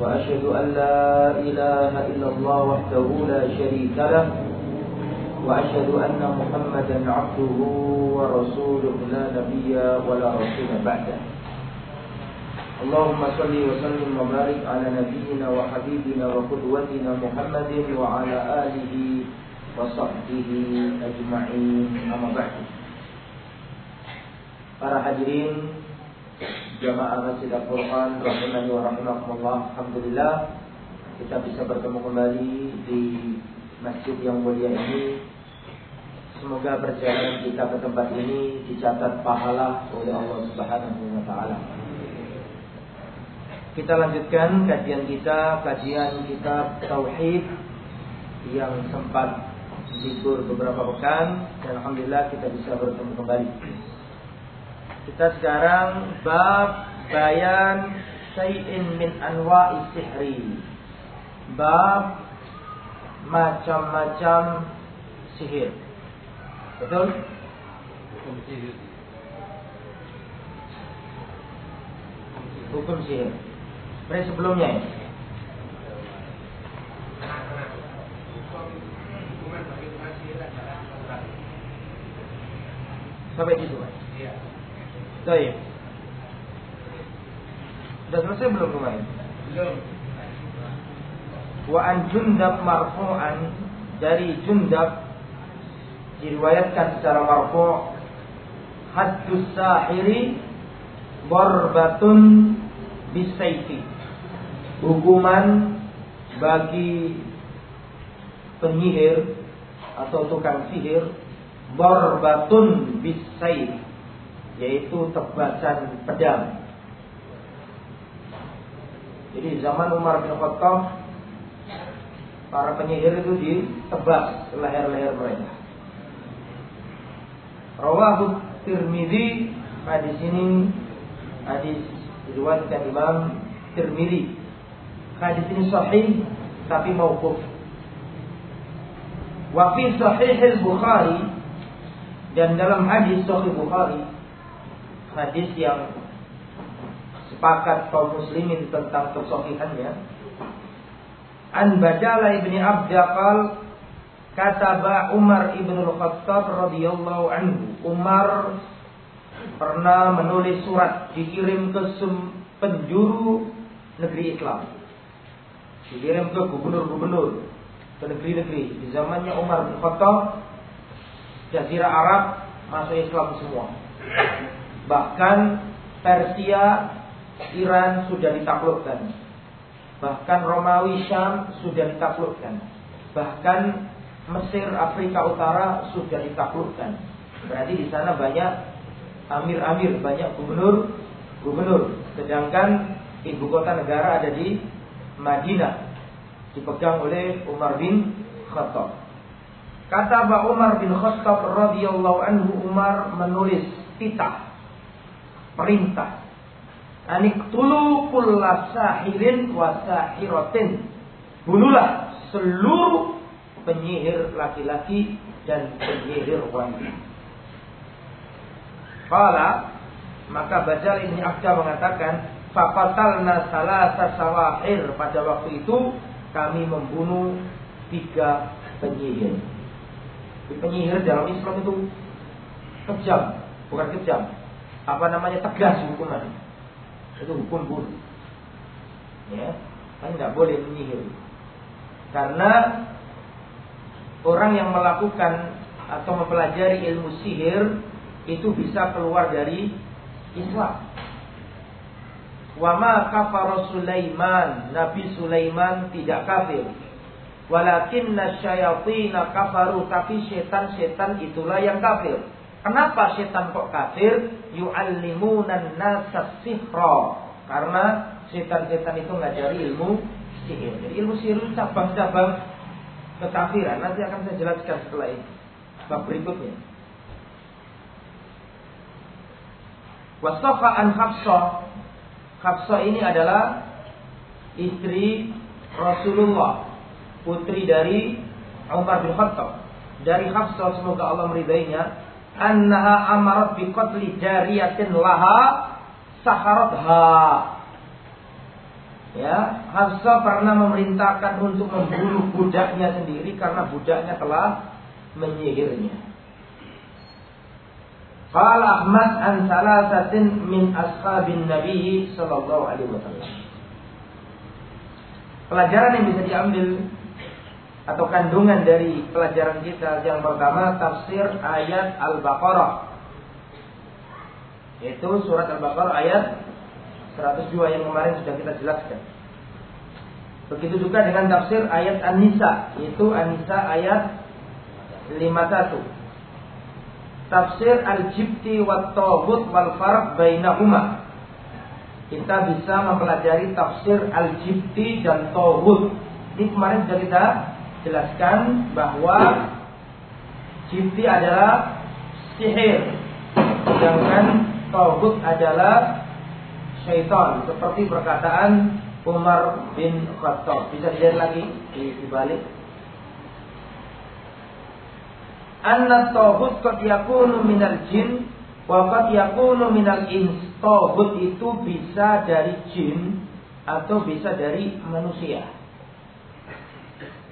وأشهد أن لا إله إلا الله وحده لا شريك له وأشهد أن محمدا عبده ورسوله لا نبي ولا رسول بعده. اللهم صل وسلم وبارك على نبينا وحبيبنا وقدوتنا محمد وعلى آله وصحبه أجمعين. أما بعد. Para hadirin Jamaah Masjid Al-Quran Rahimani wa rahimakumullah Alhamdulillah Kita bisa bertemu kembali Di masjid yang mulia ini. Semoga perjalanan kita ke tempat ini Dicatat pahala oleh Allah Subhanahu wa ta'ala. Kita lanjutkan kajian kita Kajian kitab Tauhid Yang sempat libur beberapa pekan Dan Alhamdulillah kita bisa bertemu kembali kita sekarang bab bayan syai'in min anwa'i sihri. Bab macam-macam sihir. Betul? Hukum sihir. Hukum sihir. Seperti sebelumnya ya. Sampai situ, Pak. Iya. Baik. Sudah selesai belum kemarin? Belum. Wa an Jundab marfu'an dari Jundab diriwayatkan secara marfu' haddus sahiri barbatun bisayfi. Hukuman bagi penyihir atau tukang sihir barbatun bisayfi yaitu tebasan pedang. Jadi zaman Umar bin Khattab para penyihir itu ditebas leher-leher mereka. Rawahu Tirmidzi hadis ini hadis diriwayatkan Imam Tirmidzi. Hadis ini sahih tapi mauquf. Wa fi sahih al-Bukhari dan dalam hadis sahih Bukhari hadis yang sepakat kaum muslimin tentang kesohihannya. An Bajala ibni Abdaqal kataba Umar ibn al-Khattab radhiyallahu anhu. Umar pernah menulis surat dikirim ke penjuru negeri Islam. Dikirim ke gubernur-gubernur ke negeri-negeri. Di zamannya Umar bin Khattab, Jazirah Arab masuk Islam semua. Bahkan Persia, Iran sudah ditaklukkan. Bahkan Romawi Syam sudah ditaklukkan. Bahkan Mesir, Afrika Utara sudah ditaklukkan. Berarti di sana banyak amir-amir, banyak gubernur, gubernur. Sedangkan ibu kota negara ada di Madinah, dipegang oleh Umar bin Khattab. Kata Pak Umar bin Khattab radhiyallahu anhu Umar menulis titah perintah. Anik tulu kulla sahirin wa sahiratin. Bunuhlah seluruh penyihir laki-laki dan penyihir wanita. Kala maka Bajal ini Akda mengatakan Fafatalna salasa sawahir Pada waktu itu kami membunuh tiga penyihir Penyihir dalam Islam itu kejam Bukan kejam apa namanya? Tegas hukuman. Itu hukum bunuh ya. Kan nggak boleh menyihir. Karena orang yang melakukan atau mempelajari ilmu sihir itu bisa keluar dari Islam. Wama kafar Sulaiman Nabi Sulaiman tidak kafir. Walakinna syayatina kafaru Tapi setan-setan itulah yang kafir Kenapa setan kok kafir? Yu'allimunan nasa sihra. Karena setan-setan itu ngajari ilmu sihir. Jadi ilmu sihir cabang-cabang kekafiran. Nanti akan saya jelaskan setelah ini. Bab berikutnya. Wasafa an Hafsah. Hafsah ini adalah istri Rasulullah, putri dari Umar bin Khattab. Dari Hafsah semoga Allah meridainya, annaha amarat bi qatli jariyatin laha saharatha Ya, Hafsah pernah memerintahkan untuk membunuh budaknya sendiri karena budaknya telah menyihirnya. Qala Ahmad an salasatin min ashabin Nabi sallallahu alaihi wasallam. Pelajaran yang bisa diambil atau kandungan dari pelajaran kita yang pertama tafsir ayat Al-Baqarah. Yaitu surat Al-Baqarah ayat 102 yang kemarin sudah kita jelaskan. Begitu juga dengan tafsir ayat An-Nisa, yaitu An-Nisa ayat 51. Tafsir Al-Jibti wa Tawbut wal Farq bainahuma. Kita bisa mempelajari tafsir Al-Jibti dan Tawbut. Ini kemarin sudah kita jelaskan bahwa Jibti adalah sihir. Sedangkan Tawbut adalah syaitan seperti perkataan Umar bin Khattab. Bisa dilihat lagi di, di balik. Anna tawhud qad yakunu minal jin wa qad yakunu minal ins. Tawhud itu bisa dari jin atau bisa dari manusia.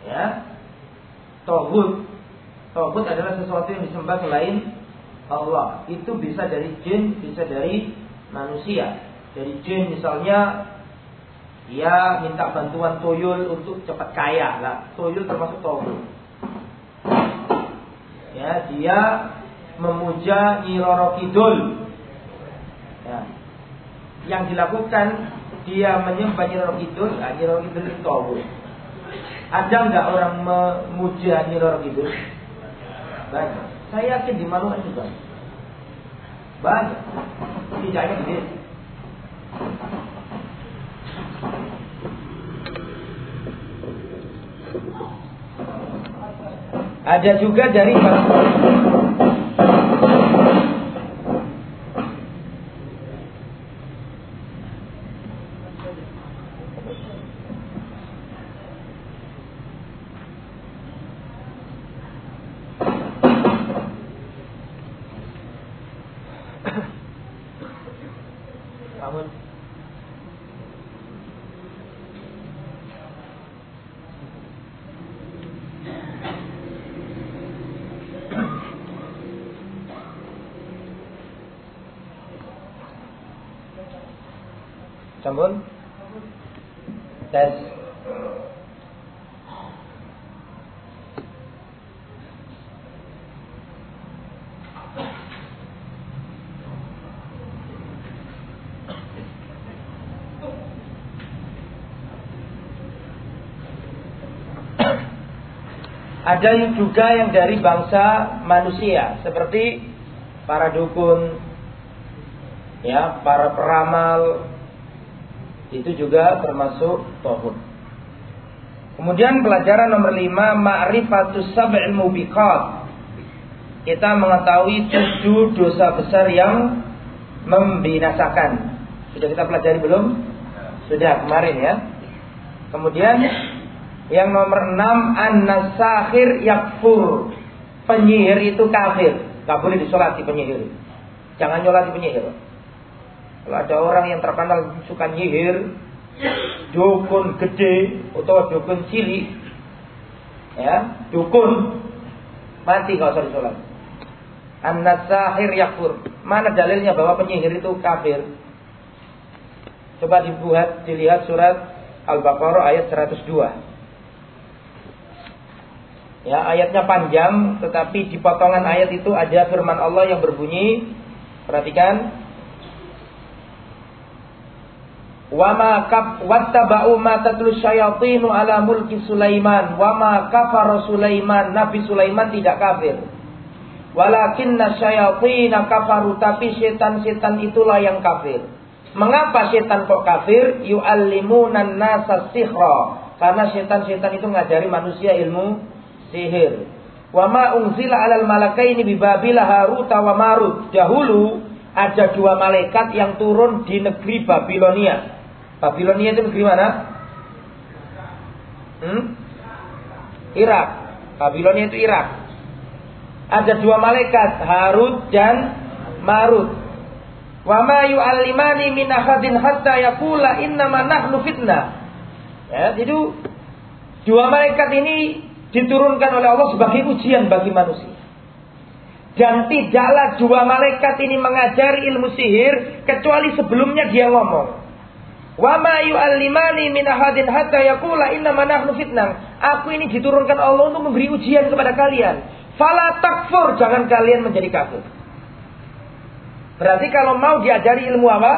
Ya. Tawhud Tawhud adalah sesuatu yang disembah selain Allah. Itu bisa dari jin, bisa dari manusia dari jin misalnya dia minta bantuan tuyul untuk cepat kaya lah tuyul termasuk tauhid ya dia memuja Nyiroro Kidul ya. yang dilakukan dia menyembah Nyiroro Kidul nah, Nyiroro Kidul itu tauhid ada nggak orang memuja Nyiroro Kidul? Banyak. Saya yakin di Maluku juga banyak. Di ada juga dari Sampun? Tes. Ada juga yang dari bangsa manusia seperti para dukun, ya, para peramal, itu juga termasuk tohut. Kemudian pelajaran nomor lima ma'rifatus sab'il mubiqat. Kita mengetahui tujuh dosa besar yang membinasakan. Sudah kita pelajari belum? Sudah kemarin ya. Kemudian yang nomor enam an-nasakhir yakfur. Penyihir itu kafir. Gak boleh disolati penyihir. Jangan nyolati penyihir. Kalau ada orang yang terkenal suka nyihir, dukun gede atau dukun cilik, ya dukun mati kalau usah sholat. An-nasahir yakfur. Mana dalilnya bahwa penyihir itu kafir? Coba dibuat dilihat surat Al-Baqarah ayat 102. Ya, ayatnya panjang tetapi di potongan ayat itu ada firman Allah yang berbunyi perhatikan Wama kaf wattaba'u ma tatlu syayatinu ala mulki Sulaiman. Wama kafara Sulaiman. Nabi Sulaiman tidak kafir. Walakinna syayatina kafaru. Tapi setan-setan itulah yang kafir. Mengapa setan kok kafir? Yu'allimunan nasa sihra. Karena setan-setan itu ngajari manusia ilmu sihir. Wa ma unzila 'alal malakaini bi Babil Harut wa Marut. Dahulu ada dua malaikat yang turun di negeri Babilonia. Babilonia itu negeri mana? Hmm? Irak. Babilonia itu Irak. Ada dua malaikat, Harut dan Marut. Wa ma yu'allimani min ahadin hatta yaqula innama nahnu fitnah. Ya, jadi dua malaikat ini diturunkan oleh Allah sebagai ujian bagi manusia. Dan tidaklah dua malaikat ini mengajari ilmu sihir kecuali sebelumnya dia ngomong. Wa ma yu'allimani min ahadin hatta yaqula inna nahnu fitnah. Aku ini diturunkan Allah untuk memberi ujian kepada kalian. Fala takfur, jangan kalian menjadi kafir. Berarti kalau mau diajari ilmu apa?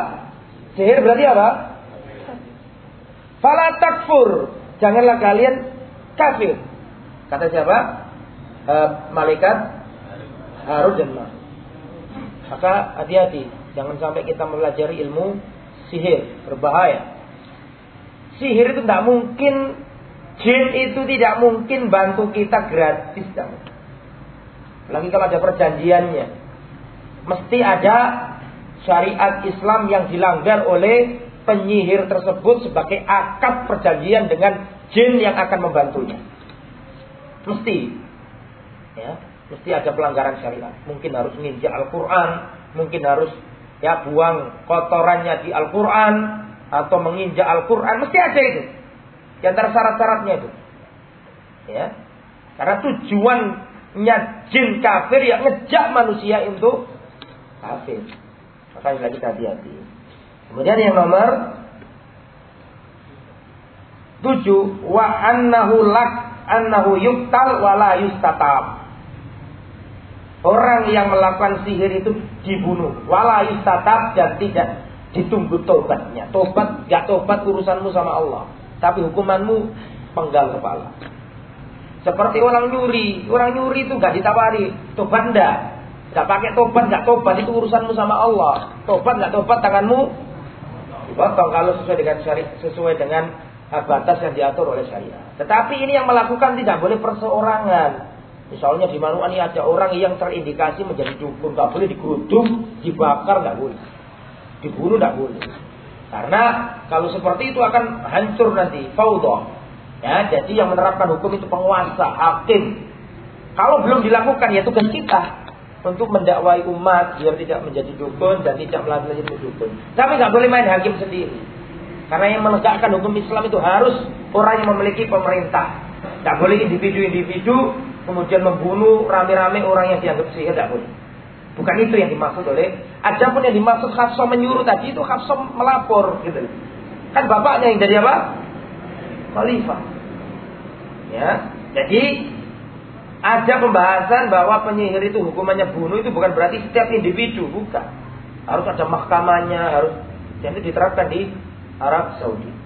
Sihir berarti apa? Fala takfur, janganlah kalian kafir. Kata siapa? E, malaikat Harut dan. Maka hati-hati, jangan sampai kita mempelajari ilmu sihir, berbahaya. Sihir itu tidak mungkin, jin itu tidak mungkin bantu kita gratis. Lagi kalau ada perjanjiannya. Mesti ada syariat Islam yang dilanggar oleh penyihir tersebut sebagai akad perjanjian dengan jin yang akan membantunya. Mesti. Ya, mesti ada pelanggaran syariat. Mungkin harus menginjak Al-Qur'an, mungkin harus ya buang kotorannya di Al-Qur'an atau menginjak Al-Qur'an, mesti ada itu. Di antara syarat-syaratnya itu. Ya. Karena tujuannya jin kafir yang ngejak manusia untuk kafir. Makanya kita hati-hati. Kemudian yang nomor tujuh wa annahu lak annahu yuktal wala yustatab. Orang yang melakukan sihir itu dibunuh. Wala yustatab dan tidak ditunggu tobatnya. Tobat, gak tobat urusanmu sama Allah. Tapi hukumanmu penggal kepala. Seperti orang nyuri. Orang nyuri itu gak ditawari. Tobat enggak. Gak pakai tobat, gak tobat. Itu urusanmu sama Allah. Tobat, gak tobat tanganmu. Dipotong kalau sesuai dengan sesuai dengan batas yang diatur oleh syariat. Tetapi ini yang melakukan tidak boleh perseorangan. Misalnya di Manuan ini ada orang yang terindikasi menjadi dukun, nggak boleh digeruduk, dibakar nggak boleh, dibunuh nggak boleh. Karena kalau seperti itu akan hancur nanti, faudah. Ya, jadi yang menerapkan hukum itu penguasa, hakim. Kalau belum dilakukan ya tugas kita untuk mendakwai umat biar tidak menjadi dukun dan tidak melanjutkan dukun. Tapi nggak boleh main hakim sendiri. Karena yang menegakkan hukum Islam itu harus orang yang memiliki pemerintah. Tidak boleh individu-individu kemudian membunuh rame-rame orang yang dianggap sihir. Tidak boleh. Bukan itu yang dimaksud oleh. Adapun yang dimaksud Hafsah menyuruh tadi itu Hafsah melapor. Gitu. Kan bapaknya yang jadi apa? Khalifah. Ya, jadi ada pembahasan bahwa penyihir itu hukumannya bunuh itu bukan berarti setiap individu, bukan. Harus ada mahkamahnya, harus jadi diterapkan di Arab Saudi.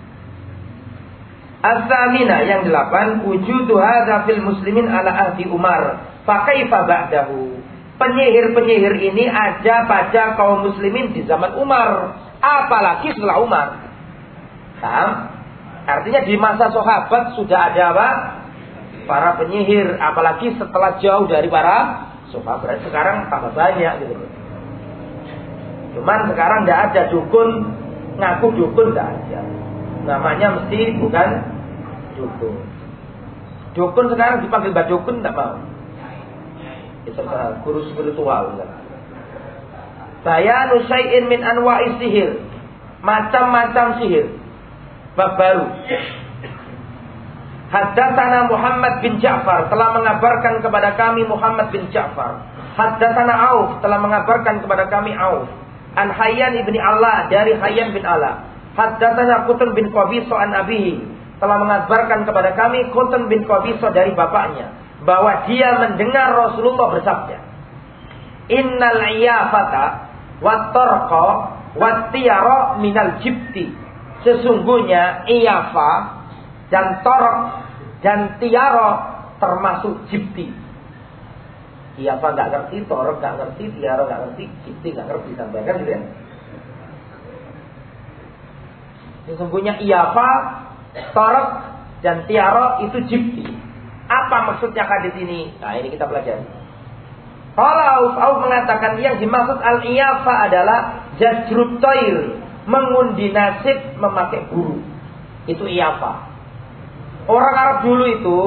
As-samina yang delapan wujudu hadza fil muslimin ala ahdi Umar. Fakaifa ba'dahu? Penyihir-penyihir ini ada pada kaum muslimin di zaman Umar, apalagi setelah Umar. Paham? Artinya di masa sahabat sudah ada apa? Para penyihir, apalagi setelah jauh dari para sahabat. Sekarang tambah banyak gitu. Cuman sekarang tidak ada dukun ngaku dukun tidak ada. Namanya mesti bukan dukun. Dukun sekarang dipanggil mbak dukun tidak mau. Itu guru spiritual. Saya nusai'in min anwa'i sihir. Macam-macam sihir. Bab baru. Haddatsana Muhammad bin Ja'far telah mengabarkan kepada kami Muhammad bin Ja'far. Haddatsana Auf telah mengabarkan kepada kami Auf. An Hayyan ibni Allah dari Hayyan bin Allah. Haddatsana Qutun bin Qabiso an abihi telah mengabarkan kepada kami Qutun bin Qabiso dari bapaknya bahwa dia mendengar Rasulullah bersabda Innal iyafata wat tarqa wat tiyara minal jibti sesungguhnya iyafa dan torok dan tiara termasuk jibti Iya apa nggak ngerti, Torok nggak ngerti, Tiara nggak ngerti, Kiti nggak ngerti, sampaikan gitu ya. Sesungguhnya Iyafa, Torok, dan Tiara itu Jibti. Apa maksudnya hadis ini? Nah, ini kita pelajari. Kalau Auf, mengatakan yang dimaksud al-iyafa adalah jazrut toil, mengundi nasib memakai guru. Itu iyafa. Orang Arab dulu itu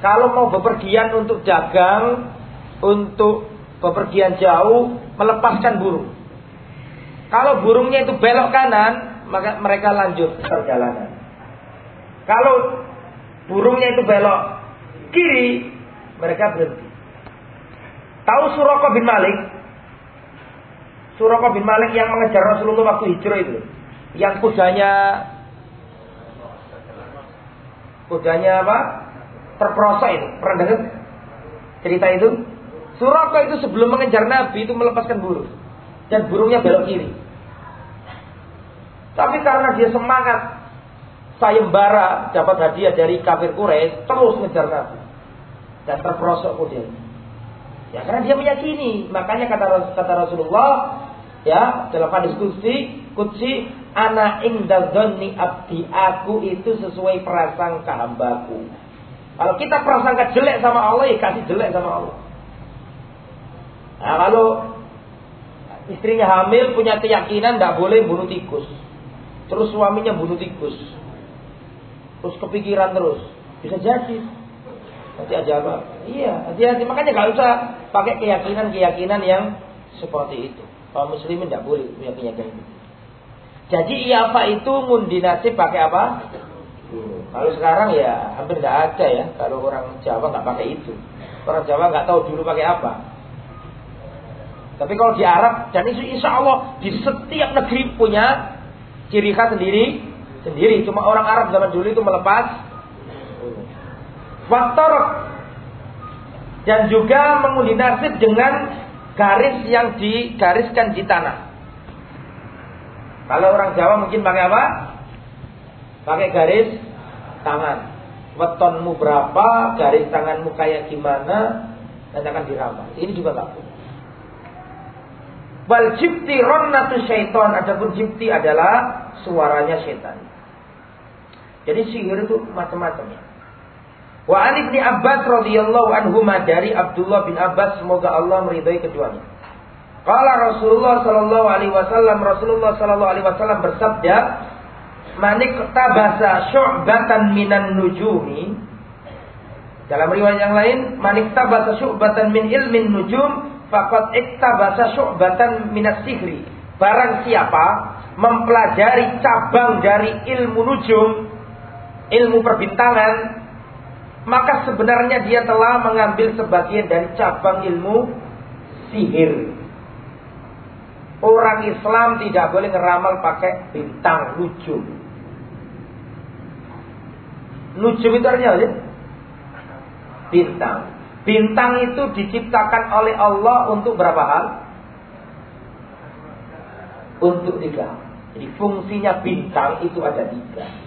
kalau mau bepergian untuk dagang, untuk bepergian jauh, melepaskan burung. Kalau burungnya itu belok kanan, maka mereka lanjut perjalanan. Kalau burungnya itu belok kiri, mereka berhenti. Tahu Suroko bin Malik? Suroko bin Malik yang mengejar Rasulullah waktu hijrah itu. Yang kudanya kudanya apa? Terperosok itu. Pernah dengar cerita itu? Suroko itu sebelum mengejar Nabi itu melepaskan burung. Dan burungnya belok kiri. Tapi karena dia semangat sayembara dapat hadiah dari kafir Quraisy terus ngejar Nabi dan terperosok kemudian Ya karena dia meyakini. Makanya kata kata Rasulullah ya dalam hadis kutsi kutsi ana inda dzanni abdi aku itu sesuai prasangka hambaku. Kalau kita prasangka jelek sama Allah ya kasih jelek sama Allah. Nah, kalau istrinya hamil punya keyakinan tidak boleh bunuh tikus. Terus suaminya bunuh tikus. Terus kepikiran terus. Bisa jadi. Nanti aja apa? Iya, hati-hati. Makanya gak usah pakai keyakinan-keyakinan yang seperti itu. Kalau muslimin tidak boleh punya keyakinan itu. Jadi apa itu ngundi nasib pakai apa? Kalau sekarang ya hampir tidak ada ya. Kalau orang Jawa nggak pakai itu. Orang Jawa nggak tahu dulu pakai apa. Tapi kalau di Arab dan insya Allah di setiap negeri punya ciri khas sendiri sendiri. Cuma orang Arab zaman dulu itu melepas Waktorok dan juga mengundi nasib dengan garis yang digariskan di tanah. Kalau orang Jawa mungkin pakai apa? Pakai garis tangan. Wetonmu berapa, garis tanganmu kayak gimana, dan akan diramal. Ini juga tak boleh. Wal jibti ronnatu syaitan. Adapun jibti adalah suaranya setan. Jadi sihir itu macam-macam ya. Wa an ibni Abbas radhiyallahu anhu dari Abdullah bin Abbas semoga Allah meridai keduanya. Qala Rasulullah sallallahu alaihi wasallam Rasulullah sallallahu alaihi wasallam bersabda Manik tabasa syu'batan minan nujumi Dalam riwayat yang lain Manik tabasa syu'batan min ilmin nujum Fakat iktabasa syu'batan minas sihri Barang siapa mempelajari cabang dari ilmu nujum Ilmu perbintangan maka sebenarnya dia telah mengambil sebagian dari cabang ilmu sihir. Orang Islam tidak boleh ngeramal pakai bintang nujum. Nujum itu artinya apa Bintang. Bintang itu diciptakan oleh Allah untuk berapa hal? Untuk tiga. Jadi fungsinya bintang itu ada tiga.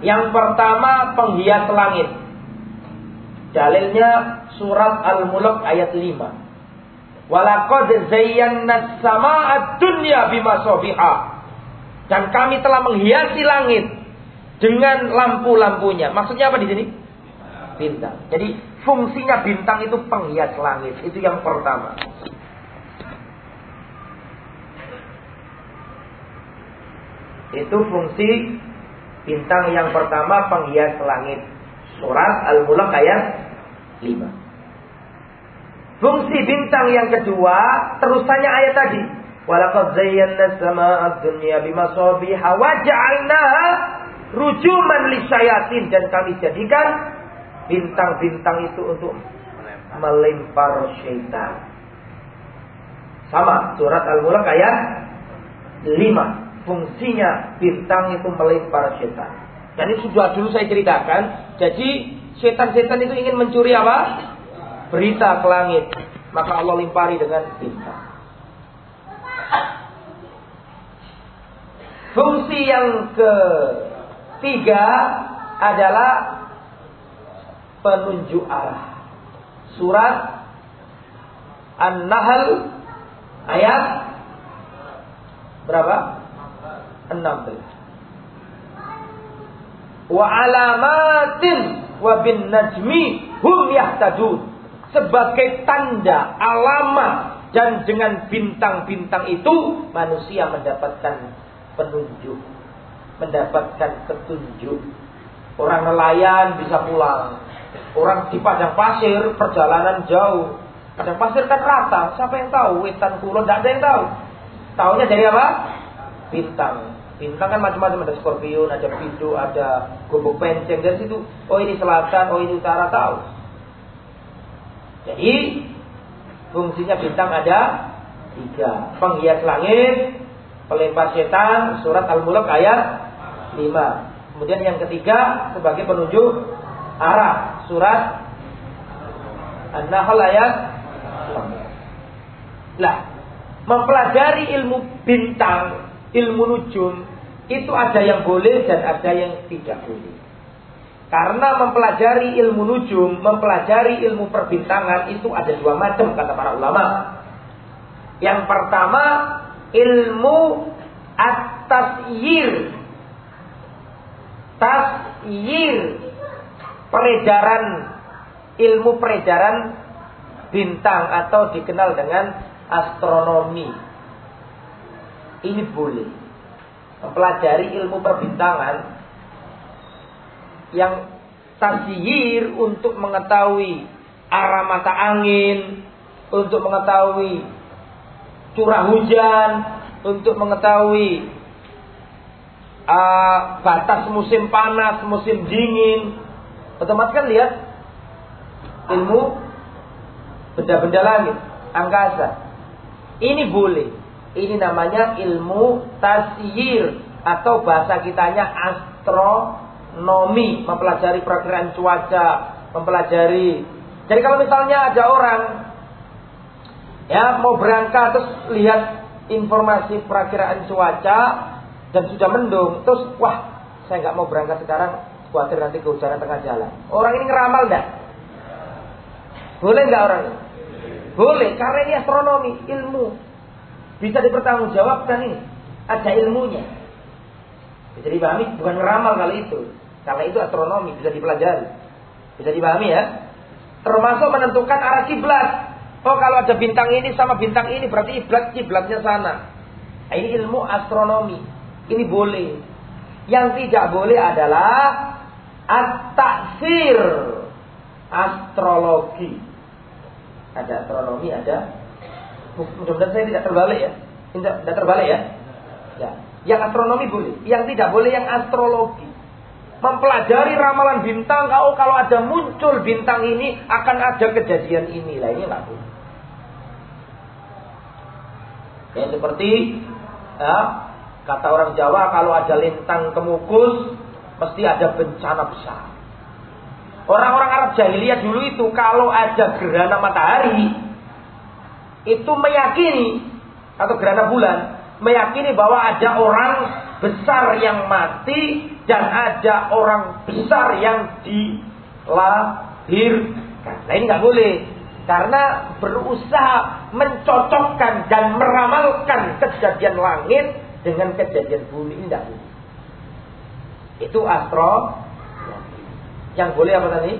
Yang pertama penghias langit. Dalilnya surat Al-Mulk ayat 5. Walaqad zayyana as-samaa'a dunya bimasabiha. Dan kami telah menghiasi langit dengan lampu-lampunya. Maksudnya apa di sini? Bintang. Jadi fungsinya bintang itu penghias langit. Itu yang pertama. Itu fungsi bintang yang pertama penghias langit. Surat Al-Mulk ayat 5. Fungsi bintang yang kedua, terusannya ayat tadi. Walaqad zayyana samaa'a dunya bimasabiha wa ja'alnaha rujuman lisyayatin dan kami jadikan bintang-bintang itu untuk melempar syaitan. Sama surat Al-Mulk ayat 5. Fungsinya bintang itu melempar syaitan. Dan ini sudah dulu saya ceritakan. Jadi setan-setan itu ingin mencuri apa? Berita ke langit. Maka Allah limpari dengan bintang. Fungsi yang ketiga adalah penunjuk arah. Surat An-Nahl ayat berapa? 16 wa alamatin wa bin najmi hum yahtadun. Sebagai tanda alamat dan dengan bintang-bintang itu manusia mendapatkan penunjuk mendapatkan petunjuk. Orang nelayan bisa pulang. Orang di padang pasir perjalanan jauh. Padang pasir kan rata siapa yang tahu? Wetan kulon tidak ada yang tahu. Tahunya dari apa? Bintang Bintang kan macam-macam ada Scorpion, ada Pindo, ada gobok penceng dari situ. Oh ini selatan, oh ini utara tahu. Jadi fungsinya bintang ada tiga. Penghias langit, pelempar setan, surat Al-Mulk ayat 5. Kemudian yang ketiga sebagai penunjuk arah, surat An-Nahl ayat Lah, mempelajari ilmu bintang, ilmu nujum itu ada yang boleh dan ada yang tidak boleh. Karena mempelajari ilmu nujum, mempelajari ilmu perbintangan itu ada dua macam kata para ulama. Yang pertama ilmu at-tasyir. Tasyir peredaran ilmu peredaran bintang atau dikenal dengan astronomi. Ini boleh mempelajari ilmu perbintangan yang tasyir untuk mengetahui arah mata angin, untuk mengetahui curah hujan, untuk mengetahui uh, batas musim panas, musim dingin. Otomatis kan lihat ilmu benda-benda langit, angkasa. Ini boleh. Ini namanya ilmu tasyir atau bahasa kitanya astronomi, mempelajari perakiraan cuaca, mempelajari. Jadi kalau misalnya ada orang ya mau berangkat terus lihat informasi perakiraan cuaca dan sudah mendung, terus wah saya nggak mau berangkat sekarang, khawatir nanti kehujanan tengah jalan. Orang ini ngeramal enggak? Boleh nggak orang ini? Boleh, karena ini astronomi, ilmu. Bisa dipertanggungjawabkan ini. Ada ilmunya. Bisa dipahami bukan ngeramal kali itu. Karena itu astronomi bisa dipelajari. Bisa dipahami ya. Termasuk menentukan arah kiblat. Oh kalau ada bintang ini sama bintang ini berarti kiblat kiblatnya sana. Nah, ini ilmu astronomi. Ini boleh. Yang tidak boleh adalah at-taksir. Astrologi. Ada astronomi, ada Mudah-mudahan saya tidak terbalik ya. Tidak, tidak terbalik ya. Ya. Yang astronomi boleh, yang tidak boleh yang astrologi. Mempelajari ramalan bintang, kalau kalau ada muncul bintang ini akan ada kejadian ini. Lah ini nggak boleh. Ya, seperti ya, kata orang Jawa kalau ada lintang kemukus mesti ada bencana besar. Orang-orang Arab jahiliyah dulu itu kalau ada gerhana matahari itu meyakini atau gerhana bulan meyakini bahwa ada orang besar yang mati dan ada orang besar yang dilahirkan. Nah ini nggak boleh karena berusaha mencocokkan dan meramalkan kejadian langit dengan kejadian bumi ini tidak boleh. Itu astro. Yang boleh apa tadi?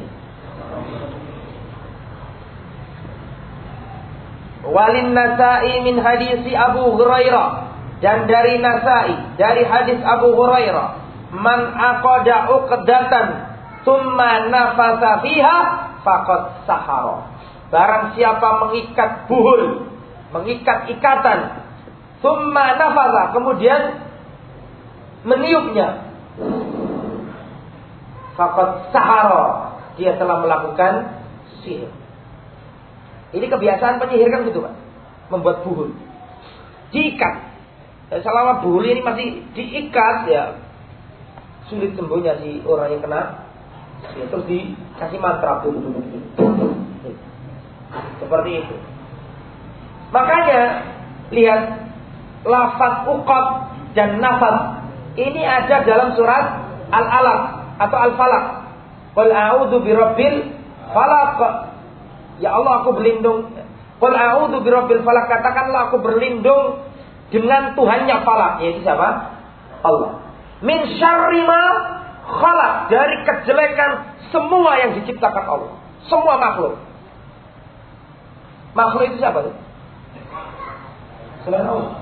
Walin Nasai min hadisi Abu Hurairah. Dan dari Nasai dari hadis Abu Hurairah man aqada uqdatan thumma nafasa fiha faqad sahara. Barang siapa mengikat buhul mengikat ikatan thumma nafasa kemudian meniupnya faqad sahara. Dia telah melakukan sihir ini kebiasaan penyihir kan gitu pak. Membuat buhul. Diikat. Ya, selama buhul ini masih diikat ya sulit sembuhnya si orang yang kena. Ya, terus dikasih mantra. Seperti itu. Makanya lihat lafaz uqab dan nafas ini ada dalam surat Al-Alaq atau Al-Falaq. Qul a'udzu birabbil falaq Ya Allah aku berlindung. Qul a'udzu birabbil falak. Katakanlah aku berlindung dengan Tuhannya falak. Yaitu siapa? Allah. Min syarri ma khalaq dari kejelekan semua yang diciptakan Allah. Semua makhluk. Makhluk itu siapa? Selain Allah.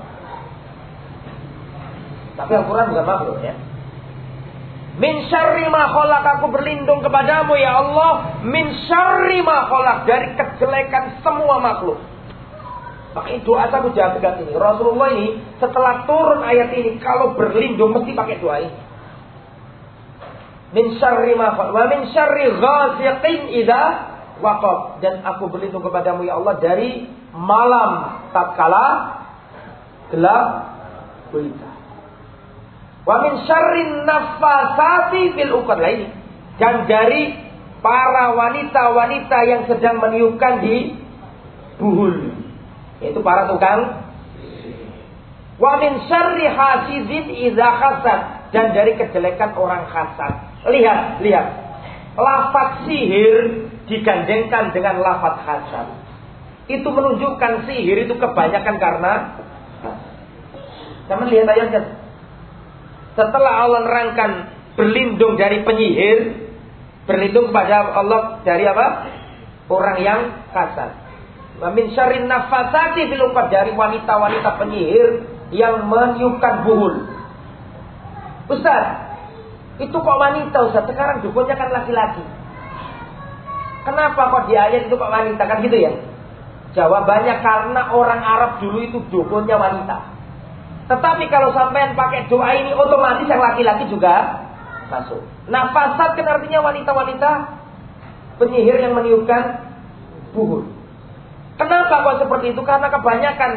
Tapi Al-Quran bukan makhluk ya. Min syarri ma khalaq aku berlindung kepadamu ya Allah. Min syarri ma khalaq dari kejelekan semua makhluk. Pakai doa satu jaga ini. Rasulullah ini setelah turun ayat ini kalau berlindung mesti pakai doa ini. Min syarri ma khalaq wa min syarri ghasiqin idza waqab dan aku berlindung kepadamu ya Allah dari malam tatkala gelap gulita. Wa min syarrin nafasati fil uqad lain. Dan dari para wanita-wanita yang sedang meniupkan di buhul. Yaitu para tukang Wa min syarri hasidin idza hasad dan dari kejelekan orang hasad. Lihat, lihat. Lafaz sihir digandengkan dengan lafaz hasad. Itu menunjukkan sihir itu kebanyakan karena Teman lihat ayatnya. Setelah Allah nerangkan berlindung dari penyihir, berlindung kepada Allah dari apa? Orang yang kasar. Min syarrin nafasati fil dari wanita-wanita penyihir yang meniupkan buhul. Ustaz, itu kok wanita Ustaz? Sekarang dukunnya kan laki-laki. Kenapa kok di ayat itu kok wanita kan gitu ya? Jawabannya karena orang Arab dulu itu dukunnya wanita. Tetapi kalau sampean pakai doa ini otomatis yang laki-laki juga masuk. Nah fasad kan artinya wanita-wanita penyihir yang meniupkan buhur. Kenapa kok seperti itu? Karena kebanyakan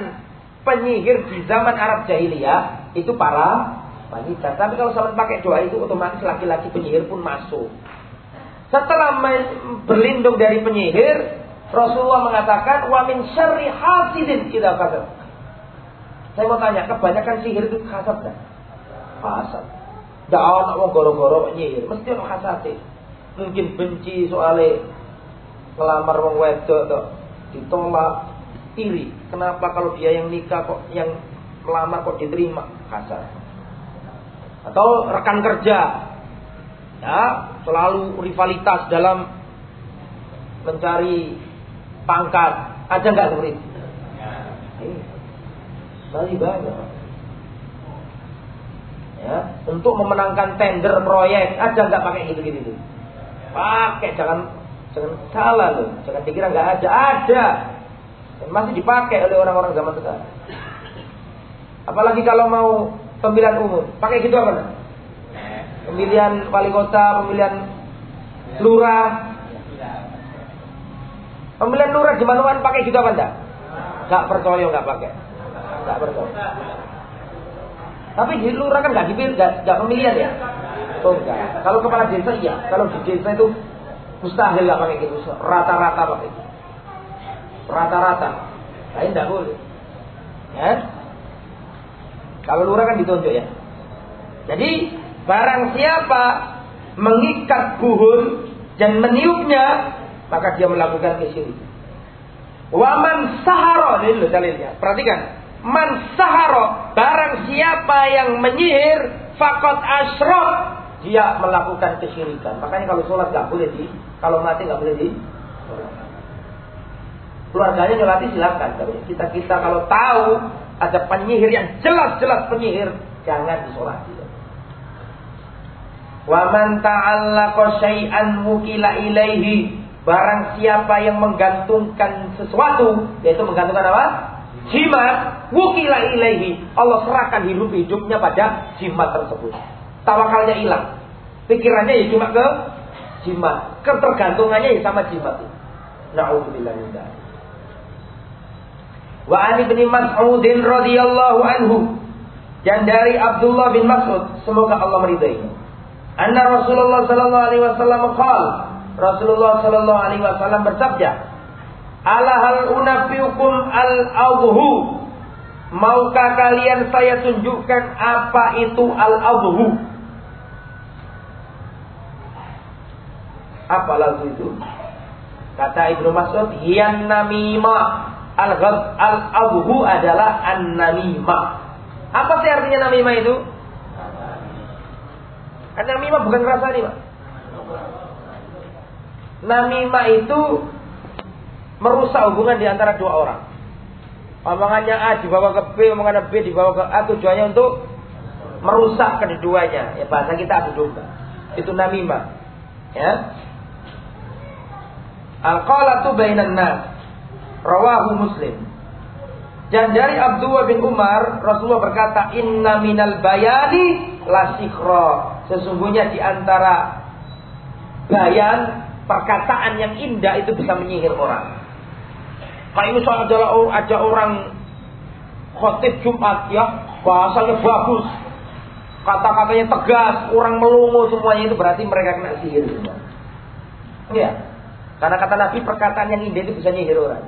penyihir di zaman Arab jahiliyah itu para wanita. Tapi kalau sampean pakai doa itu otomatis laki-laki penyihir pun masuk. Setelah berlindung dari penyihir, Rasulullah mengatakan wa min syarri hasidin idza fasad. Saya mau tanya, kebanyakan sihir itu kasat kan? Kasat. Tidak ada mau goro-goro nyihir, mesti ada kasat Mungkin benci soalnya ngelamar wong wedok tuh ditolak iri. Kenapa kalau dia yang nikah kok yang melamar kok diterima kasar? Atau rekan kerja ya selalu rivalitas dalam mencari pangkat ada nggak seperti itu? Masih banyak. Ya, untuk memenangkan tender proyek aja nggak pakai gitu-gitu. Pakai jangan jangan salah loh, jangan dikira nggak ada, ada. Dan masih dipakai oleh orang-orang zaman sekarang. Apalagi kalau mau pemilihan umum, pakai gitu apa? Pemilihan wali kota, pemilihan lurah. Pemilihan lurah di pakai gitu apa enggak? Enggak percaya enggak pakai. Enggak berdoa. Tapi di lurah kan nggak dipilih, nggak pemilihan ya. Oh enggak. Kalau kepala desa iya. Kalau di desa itu mustahil nggak pakai gitu. Rata-rata pakai. Rata-rata. Lain nggak boleh. Ya. Kalau lurah kan ditunjuk ya. Jadi barang siapa mengikat buhun dan meniupnya maka dia melakukan kesyirikan. Waman sahara ini loh kalian Perhatikan. Man sahara, barang siapa yang menyihir, fakot asrok, dia melakukan kesyirikan. Makanya kalau sholat nggak boleh di, kalau mati nggak boleh di. Keluarganya nyolati silakan. Tapi kita kita kalau tahu ada penyihir yang jelas-jelas penyihir, jangan disolati. Wa man ta'allaqa syai'an mukila ilaihi. Barang siapa yang menggantungkan sesuatu, yaitu menggantungkan apa? Jimat wukila ilaihi. Allah serahkan hidup hidupnya pada jimat tersebut. Tawakalnya hilang. Pikirannya ya cuma ke jimat ketergantungannya ya sama jimat Na'udzubillah min Wa an ibn Mas'ud radhiyallahu anhu. Dan dari Abdullah bin Mas'ud. Semoga Allah meridainya. Anna Rasulullah sallallahu alaihi wasallam qala. Rasulullah sallallahu alaihi wasallam bersabda Ala hal unafiukum al-awhu. Maukah kalian saya tunjukkan apa itu al-awhu? Apa lagu itu? Kata Ibnu Mas'ud, yang namimah. Al-awhu adalah an-namimah. Apa sih artinya namimah itu? Kan namimah bukan ngerasani, Pak. Namimah itu merusak hubungan di antara dua orang. Omongannya A dibawa ke B, omongannya B dibawa ke A tujuannya untuk merusak keduanya. Ya bahasa kita adu domba. Itu namimah. Ya. Al-qalatu bainan nas. Rawahu Muslim. Dan dari Abdullah bin Umar, Rasulullah berkata, Inna minal bayani la Sesungguhnya di antara bayan, perkataan yang indah itu bisa menyihir orang. Kayak ini saya adalah aja orang khotib Jumat ya, bahasanya bagus. Kata-katanya tegas, orang melongo semuanya itu berarti mereka kena sihir. Ya. Karena kata Nabi perkataan yang indah itu bisa nyihir orang.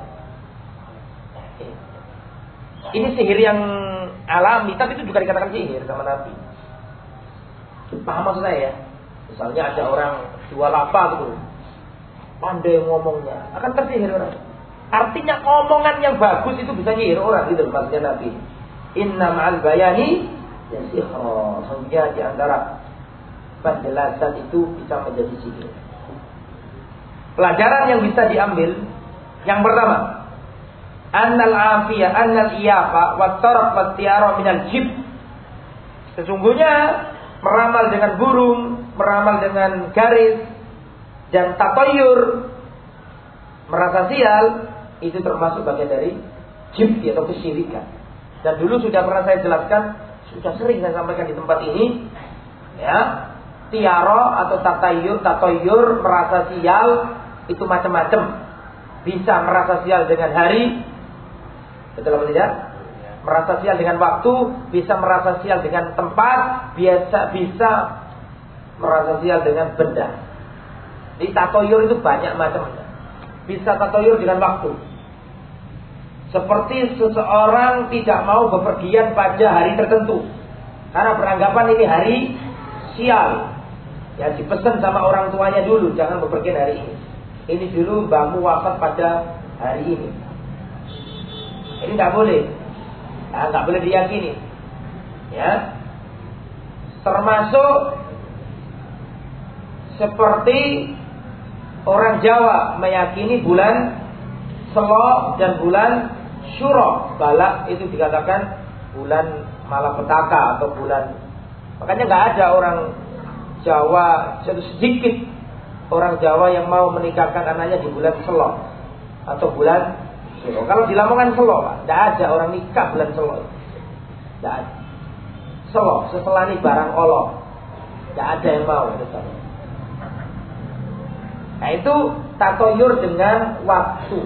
Ini sihir yang alami, tapi itu juga dikatakan sihir sama Nabi. Paham maksud saya ya? Misalnya ada orang jual apa gitu, pandai ngomongnya, akan tersihir orang. Artinya omongan yang bagus itu bisa nyihir orang gitu maksudnya Nabi. Inna ma'al bayani ya sihro. Sehingga di antara penjelasan itu bisa menjadi sihir. Pelajaran yang bisa diambil yang pertama, annal afiyah annal iyafa wa taraf wa tiara minal jib. Sesungguhnya meramal dengan burung, meramal dengan garis dan tatayur merasa sial itu termasuk bagian dari jibti atau kesyirikan. Dan dulu sudah pernah saya jelaskan, sudah sering saya sampaikan di tempat ini, ya, tiaro atau tatayur, tatayur merasa sial itu macam-macam. Bisa merasa sial dengan hari, betul apa tidak? Merasa sial dengan waktu, bisa merasa sial dengan tempat, biasa bisa merasa sial dengan benda. Di tatoyur itu banyak macamnya. Bisa tatoyur dengan waktu. Seperti seseorang tidak mau bepergian pada hari tertentu. Karena beranggapan ini hari sial. Ya dipesan sama orang tuanya dulu, jangan bepergian hari ini. Ini dulu bangku wafat pada hari ini. Ini tidak boleh. Tidak nah, boleh diyakini. Ya. Termasuk seperti orang Jawa meyakini bulan Selo dan bulan syuro balak itu dikatakan bulan malapetaka atau bulan makanya nggak ada orang Jawa sedikit orang Jawa yang mau menikahkan anaknya di bulan Selo atau bulan Syuro. Kalau di Lamongan Selo, tidak ada orang nikah bulan Selo. Tidak ada. Selo, setelah ini barang Allah. Tidak ada yang mau. Nah itu tatoyur dengan waktu.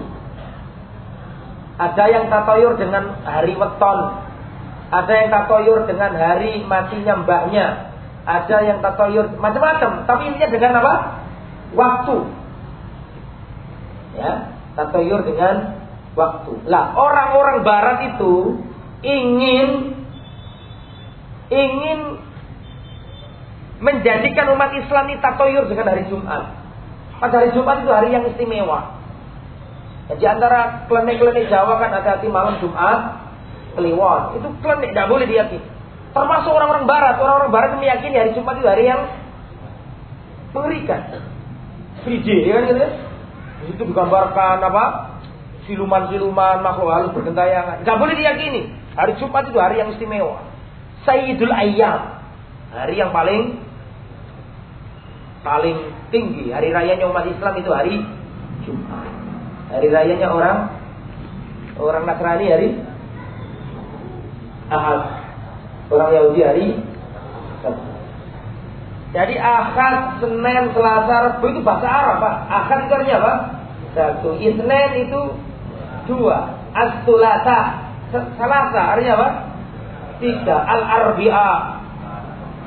Ada yang tatoyur dengan hari weton. Ada yang tatoyur dengan hari matinya mbaknya. Ada yang tatoyur macam-macam. Tapi intinya dengan apa? Waktu. Ya, tatoyur dengan waktu. Lah, orang-orang barat itu ingin ingin menjadikan umat Islam ini tatoyur dengan hari Jumat. Pada hari Jumat itu hari yang istimewa. Ya, di antara klinik-klinik Jawa kan ada hati malam Jumat, Kliwon. Itu klinik tidak boleh diyakini. Termasuk orang-orang Barat. Orang-orang Barat meyakini hari Jumat itu hari yang mengerikan. 3D, ya kan gitu? Di situ digambarkan apa? Siluman-siluman, makhluk halus bergentayangan. Tidak boleh diyakini. Hari Jumat itu hari yang istimewa. Sayyidul Ayyam. Hari yang paling paling tinggi. Hari rayanya umat Islam itu hari Jumat. Hari rayanya orang orang Nasrani hari Ahad. Orang Yahudi hari Jadi Ahad, Senin, Selasa, Rabu itu bahasa Arab, Pak. Ahad itu artinya apa? Satu. Isnin itu dua. Astulasa, Selasa artinya apa? Tiga. Al-Arbi'a.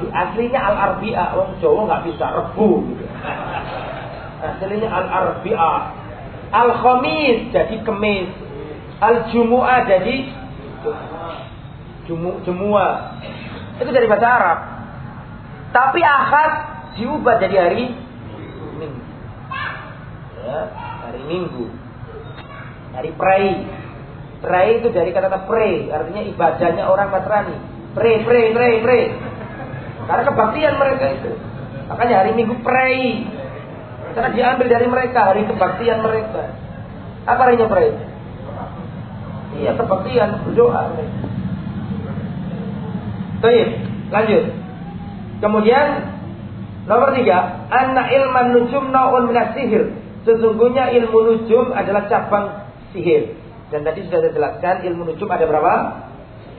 Aslinya Al-Arbi'a. Orang Jawa nggak bisa Rebu. Aslinya Al-Arbi'a. Al-Khamis jadi kemis. Al-Jumu'ah jadi jumu, jemua. Itu dari bahasa Arab. Tapi Ahad diubah jadi hari Minggu. Ya, hari Minggu. Hari Pray. Pray itu dari kata-kata pray, artinya ibadahnya orang Nasrani. Pray, pray, pray, pray. Karena kebaktian mereka itu. Makanya hari Minggu pray. Karena diambil dari mereka hari kebaktian mereka. Apa harinya pray? Iya kebaktian berdoa. Baik, lanjut. Kemudian nomor tiga, anak ilman nujum naun sihir. Sesungguhnya ilmu nujum adalah cabang sihir. Dan tadi sudah saya jelaskan ilmu nujum ada berapa?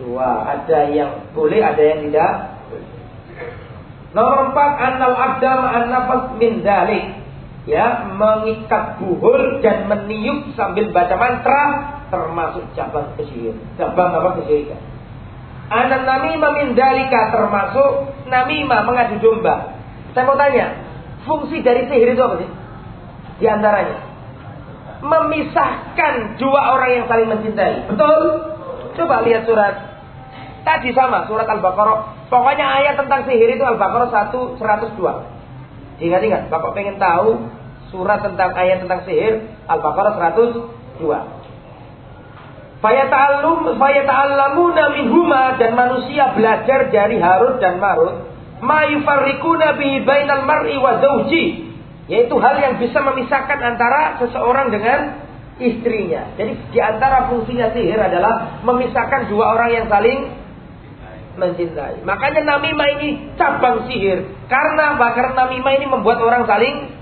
Dua. Ada yang boleh, ada yang tidak. Nomor empat, anal adam an nafas min dalik. Ya, mengikat buhur dan meniup sambil baca mantra termasuk cabang kesihir. Cabang apa kesihir? Anak namimah min dalika termasuk namimah mengadu domba. Saya mau tanya, fungsi dari sihir itu apa sih? Di antaranya memisahkan dua orang yang saling mencintai. Betul? Coba lihat surat tadi sama surat Al-Baqarah. Pokoknya ayat tentang sihir itu Al-Baqarah 1 102. Ingat-ingat, Bapak pengen tahu surat tentang ayat tentang sihir Al-Baqarah 102. Fayata'allum fayata'allamuna minhuma dan manusia belajar dari Harut dan Marut ma yufarriquna bihi bainal mar'i wa zawji yaitu hal yang bisa memisahkan antara seseorang dengan istrinya. Jadi di antara fungsinya sihir adalah memisahkan dua orang yang saling mencintai. Makanya namimah ini cabang sihir. Karena bakar namimah ini membuat orang saling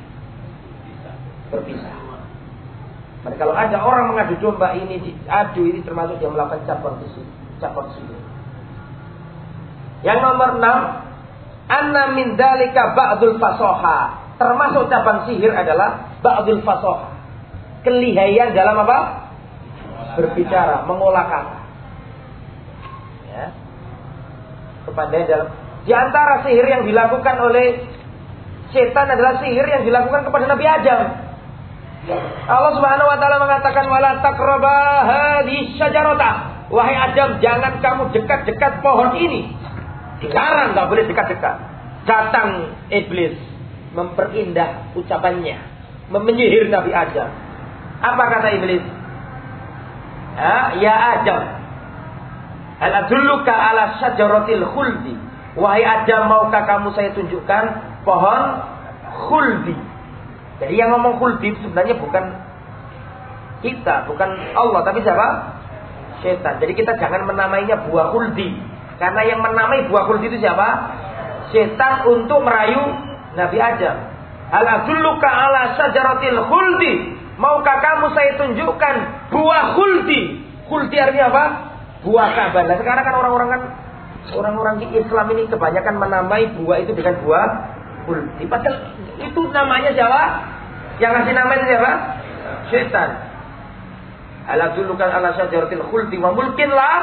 berpisah. Maka kalau ada orang mengadu domba ini diadu ini termasuk yang melakukan cabang sihir. Cabang sihir. Yang nomor enam, anna min dalika ba'dul fasoha. Termasuk cabang sihir adalah ba'dul fasoha. Kelihayan dalam apa? Berbicara, mengolah kata. Ya. Kepada dalam di antara sihir yang dilakukan oleh setan adalah sihir yang dilakukan kepada Nabi Adam. Allah Subhanahu wa taala mengatakan wala taqraba hadhihi syajarata. Wahai Adam, jangan kamu dekat-dekat pohon ini. Dilarang nggak boleh dekat-dekat. Datang iblis memperindah ucapannya, menyihir Nabi Adam. Apa kata iblis? Ya, ya Adam. Al adulluka ala syajaratil khuldi. Wahai Adam, maukah kamu saya tunjukkan pohon khuldi? Jadi yang ngomong khuldi sebenarnya bukan kita, bukan Allah, tapi siapa? Setan. Jadi kita jangan menamainya buah khuldi. Karena yang menamai buah khuldi itu siapa? Setan untuk merayu Nabi Adam. Ala dulluka ala syajaratil khuldi. Maukah kamu saya tunjukkan buah khuldi? Khuldi artinya apa? Buah kabar. Nah, sekarang kan orang-orang kan orang-orang di Islam ini kebanyakan menamai buah itu dengan buah khuldi. Padahal itu namanya siapa? Yang ngasih nama itu siapa? Setan. Ala dulukan ala syajaratil khuldi wa mulkinlah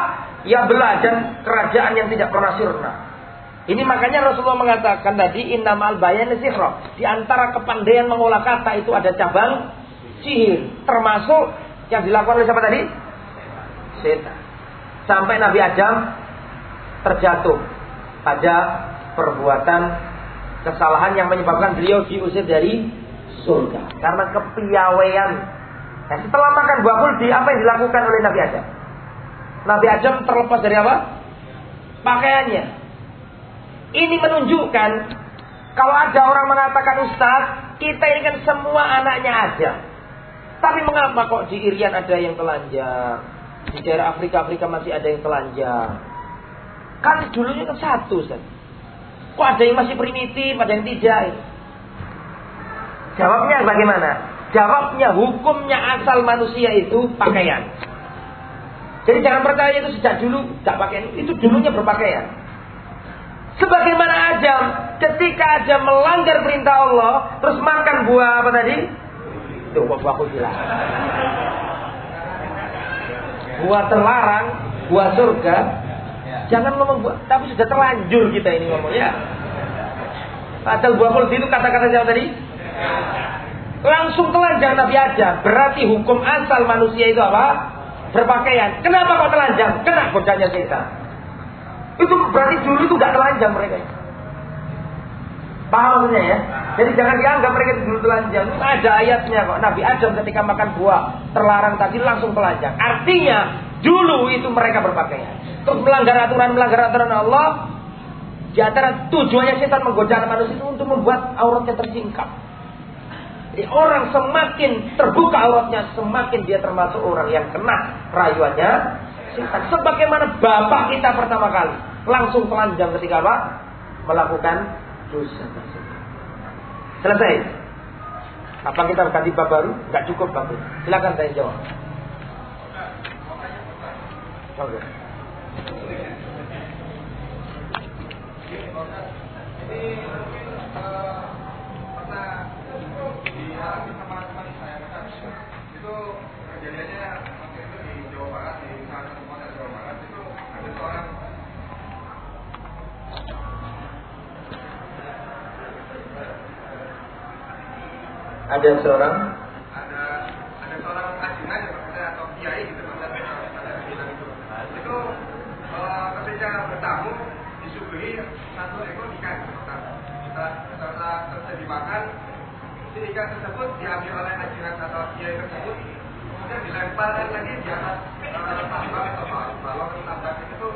ya belah dan kerajaan yang tidak pernah sirna. Ini makanya Rasulullah mengatakan tadi innamal bayan sihra. Di antara kepandaian mengolah kata itu ada cabang sihir, termasuk yang dilakukan oleh siapa tadi? Setan. Sampai Nabi Adam terjatuh pada perbuatan kesalahan yang menyebabkan beliau diusir dari surga karena kepiawaian. Nah, setelah makan buah kuldi, apa yang dilakukan oleh Nabi Adam? Nabi Adam terlepas dari apa? Pakaiannya. Ini menunjukkan kalau ada orang mengatakan Ustaz, kita ini kan semua anaknya Adam. Tapi mengapa kok di Irian ada yang telanjang? Di daerah Afrika Afrika masih ada yang telanjang. Kan dulunya kan satu, Ustaz. Kok ada yang masih primitif, ada yang tidak? Jawabnya bagaimana? Jawabnya hukumnya asal manusia itu pakaian. Jadi jangan percaya itu sejak dulu tidak pakaian. Itu dulunya berpakaian. Sebagaimana Adam, ketika Adam melanggar perintah Allah, terus makan buah apa tadi? Itu buah bilang. Buah terlarang, buah surga. Jangan ngomong buah, tapi sudah terlanjur kita ini ngomongnya. Padahal buah kulti itu kata-kata siapa tadi? Langsung telanjang Nabi Adam. Berarti hukum asal manusia itu apa? Berpakaian. Kenapa kok telanjang? Kena godanya setan. Itu berarti dulu itu gak telanjang mereka. Paham maksudnya ya? Jadi jangan dianggap mereka dulu telanjang. Itu ada ayatnya kok. Nabi Adam ketika makan buah terlarang tadi langsung telanjang. Artinya dulu itu mereka berpakaian. Terus melanggar aturan melanggar aturan Allah Di antara tujuannya setan menggoda manusia itu untuk membuat auratnya tersingkap. Jadi orang semakin terbuka auratnya, semakin dia termasuk orang yang kena rayuannya setan. Sebagaimana bapak kita pertama kali langsung telanjang ketika apa? Melakukan dosa tersebut. Selesai. Apa kita bab baru? Enggak cukup bab Silakan saya jawab. Okay. Jadi pernah dialami sama teman saya itu kejadiannya waktu itu di Jawa Barat di salah satu kota Jawa Barat itu ada seorang ada seorang? Ada ada seorang ajunan atau kiai gitu itu itu ketika bertamu disuguhi satu ekor ikan setelah terjadi makan si ikan tersebut diambil oleh ajiran atau kiai tersebut kemudian dilemparkan lagi di atas tambang atau balon tambang itu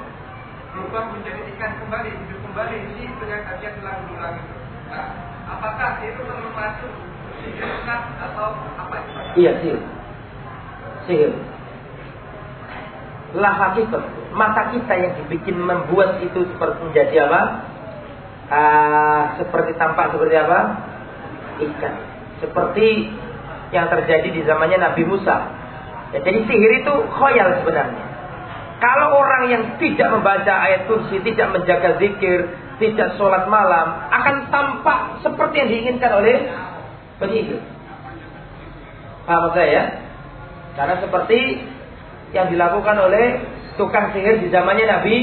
berubah menjadi ikan kembali hidup kembali ini dengan kajian ulang-ulang itu nah apakah itu termasuk iya sihir sihir lah hakikat mata kita yang dibikin membuat itu seperti menjadi apa uh, seperti tampak seperti apa? Ikan. Seperti yang terjadi di zamannya Nabi Musa. Ya, jadi sihir itu khoyal sebenarnya. Kalau orang yang tidak membaca ayat kursi, tidak menjaga zikir, tidak sholat malam, akan tampak seperti yang diinginkan oleh penyihir. Paham saya ya? Karena seperti yang dilakukan oleh tukang sihir di zamannya Nabi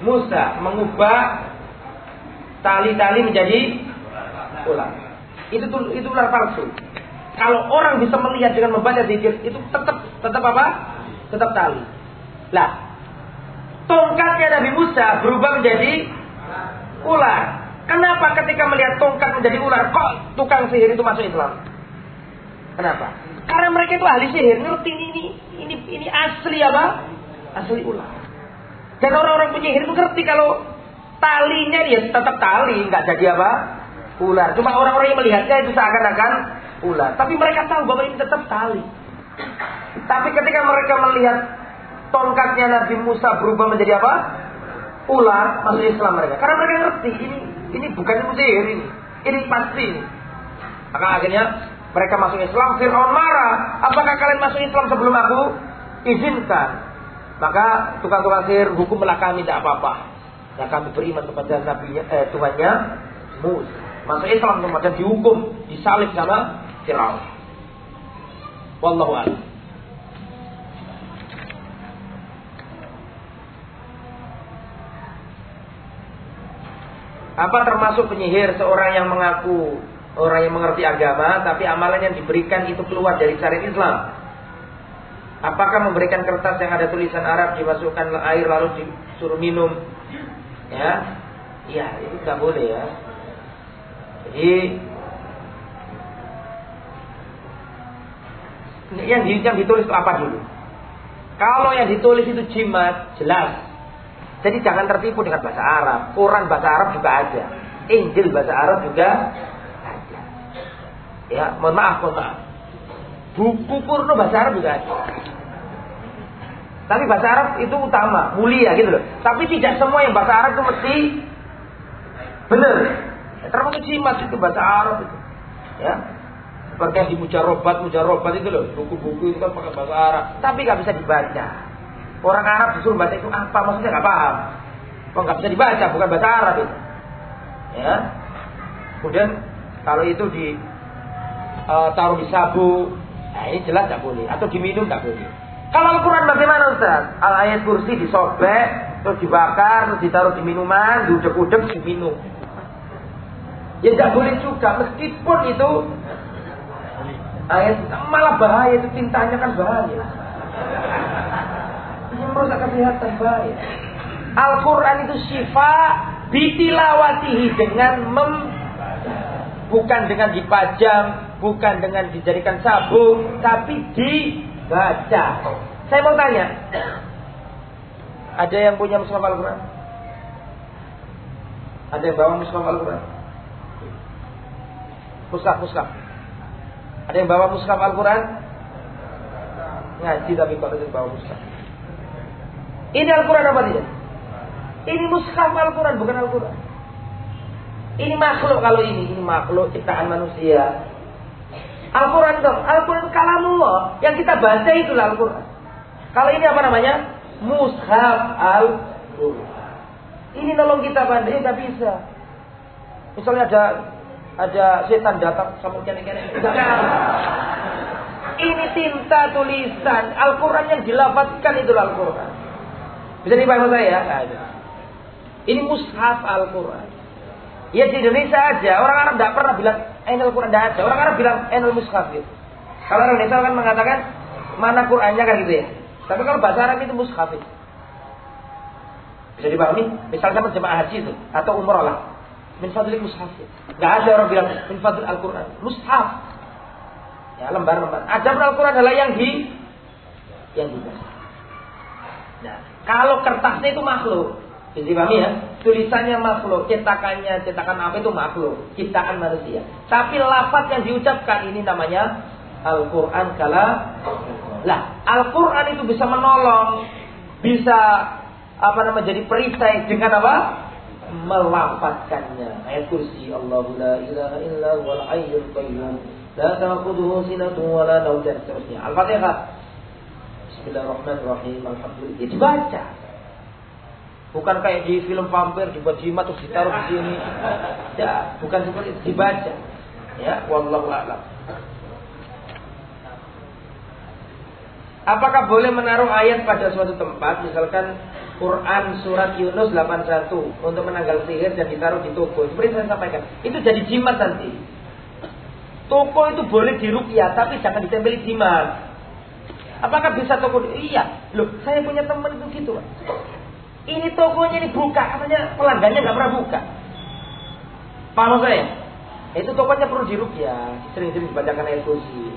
Musa mengubah tali-tali menjadi ular. Itu itu ular palsu. Kalau orang bisa melihat dengan membaca zikir itu tetap tetap apa? Tetap tali. Lah, tongkatnya Nabi Musa berubah menjadi ular. Kenapa ketika melihat tongkat menjadi ular kok tukang sihir itu masuk Islam? Kenapa? Karena mereka itu ahli sihir, ngerti ini ini ini asli apa? Asli ular. Dan orang-orang penyihir itu ngerti kalau talinya ya tetap tali, nggak jadi apa? Ular. Cuma orang-orang yang melihatnya itu seakan-akan ular. Tapi mereka tahu bahwa ini tetap tali. Tapi ketika mereka melihat tongkatnya Nabi Musa berubah menjadi apa? Ular, masuk Islam mereka. Karena mereka ngerti ini ini bukan sihir ini. Ini pasti. Maka akhirnya mereka masuk Islam. Fir'aun marah. Apakah kalian masuk Islam sebelum aku izinkan? Maka tukang-tukang sihir hukumlah kami tidak apa-apa. Yang kami beriman kepada Nabi eh, Tuhannya Musa. Masuk Islam kemudian dihukum, disalib sama Firaun. Wallahu a'lam. Apa termasuk penyihir? Seorang yang mengaku orang yang mengerti agama tapi amalan yang diberikan itu keluar dari syariat Islam? Apakah memberikan kertas yang ada tulisan Arab dimasukkan air lalu disuruh minum? Ya? Ya itu nggak boleh ya. Jadi yang, yang ditulis itu apa dulu? Kalau yang ditulis itu jimat jelas jadi jangan tertipu dengan bahasa Arab Quran bahasa Arab juga ada Injil bahasa Arab juga ada ya mohon maaf mohon maaf buku Purno bahasa Arab juga ada tapi bahasa Arab itu utama, mulia gitu loh. Tapi tidak semua yang bahasa Arab itu mesti benar. Ya, termasuk jimat itu bahasa Arab itu. Ya. Seperti yang di mujarobat, mujarobat itu loh. Buku-buku itu kan pakai bahasa Arab. Tapi nggak bisa dibaca. Orang Arab disuruh baca itu apa? Maksudnya nggak paham. Kok nggak bisa dibaca, bukan bahasa Arab itu. Ya. Kemudian kalau itu di uh, taruh di sabu, nah ini jelas nggak boleh. Atau diminum nggak boleh. Kalau Al-Quran bagaimana Ustaz? Al ayat kursi disobek, terus dibakar, terus ditaruh di minuman, diudek-udek, diminum. Ya tidak boleh juga, meskipun itu ayat malah bahaya itu tintanya kan bahaya. Ini merusak bahaya. Al-Quran itu syifa ditilawatihi dengan mem bukan dengan dipajang, bukan dengan dijadikan sabuk, tapi di Baca. Saya mau tanya. Ada yang punya mushaf Al-Quran? Ada yang bawa mushaf Al-Quran? Mushaf. Ada yang bawa mushaf Al-Quran? Ngaji tapi kok ada bawa mushaf. Ini Al-Quran apa tidak? Ini mushaf Al-Quran, bukan Al-Quran. Ini makhluk kalau ini, ini makhluk ciptaan manusia. Al-Quran dong, Al-Quran kalamullah. Yang kita baca itulah Al-Quran. Kalau ini apa namanya? Mushaf Al-Quran. Ini nolong kita pandai nggak bisa. Misalnya ada ada setan datang sama kene-kene. Ini tinta tulisan Al-Quran yang dilapatkan itu Al-Quran. Bisa dipahami saya ya? Ini mushaf Al-Quran. Ya di Indonesia aja, orang Arab tidak pernah bilang Enel Quran tidak ada. Orang Arab bilang Enel mushaf gitu. Kalau orang Indonesia kan mengatakan mana Qurannya kan gitu ya. Tapi kalau bahasa Arab itu mushaf itu. Bisa dipahami? Misalnya jemaah haji itu atau umrah lah. Min fadli mushaf. Enggak ada orang bilang min fadli Al-Qur'an. Mushaf. Ya, lembar-lembar. Ada Al-Qur'an adalah yang di yang di Nah, kalau kertasnya itu makhluk, bisa dipahami ya? Tulisannya makhluk, cetakannya, cetakan apa itu makhluk, ciptaan manusia. Tapi lafaz yang diucapkan ini namanya Al-Qur'an kala Lah, Al-Qur'an itu bisa menolong, bisa apa nama jadi perisai dengan apa? Melafazkannya. Ayat kursi Allahu la ilaha illa wal hayyul qayyum. La ta'khudhuhu sinatun wa la nawm. Al-Fatihah. Bismillahirrahmanirrahim. Alhamdulillah. Itu baca. Bukan kayak di film vampir dibuat jimat terus ditaruh di sini. Ya, bukan seperti itu. Dibaca. Ya, wallahu a'lam. Apakah boleh menaruh ayat pada suatu tempat, misalkan Quran surat Yunus 81 untuk menanggal sihir dan ditaruh di toko. Seperti saya sampaikan, itu jadi jimat nanti. Toko itu boleh dirukyah, tapi jangan ditempeli jimat. Apakah bisa toko? Iya, loh, saya punya teman itu gitu. Ini tokonya ini buka, katanya pelanggannya nggak pernah buka. Paham saya? Itu tokonya perlu dirukyah, sering-sering dibacakan ayat kursi.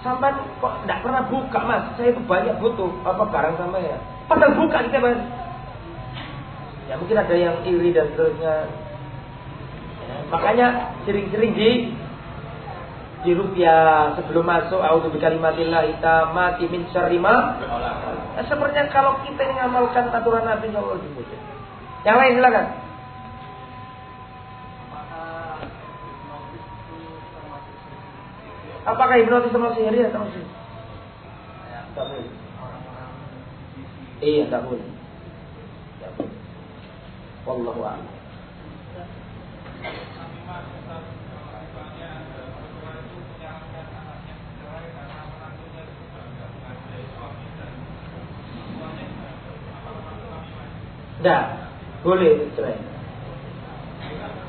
Sampai kok tidak pernah buka mas, saya itu banyak butuh apa barang sama ya. Padahal buka kita mas. Ya mungkin ada yang iri dan seterusnya. Ya, makanya sering-sering di di rupiah sebelum masuk auzu bikalimatillah mati min syarri ma nah, sepertinya kalau kita ini ngamalkan aturan Nabi Allah lebih Yang lain silakan. Apakah hipnotis termasuk sihir? Ya, termasuk. Tak boleh. Iya. Tak boleh. Wallahu a'lam. Tidak, boleh cerai.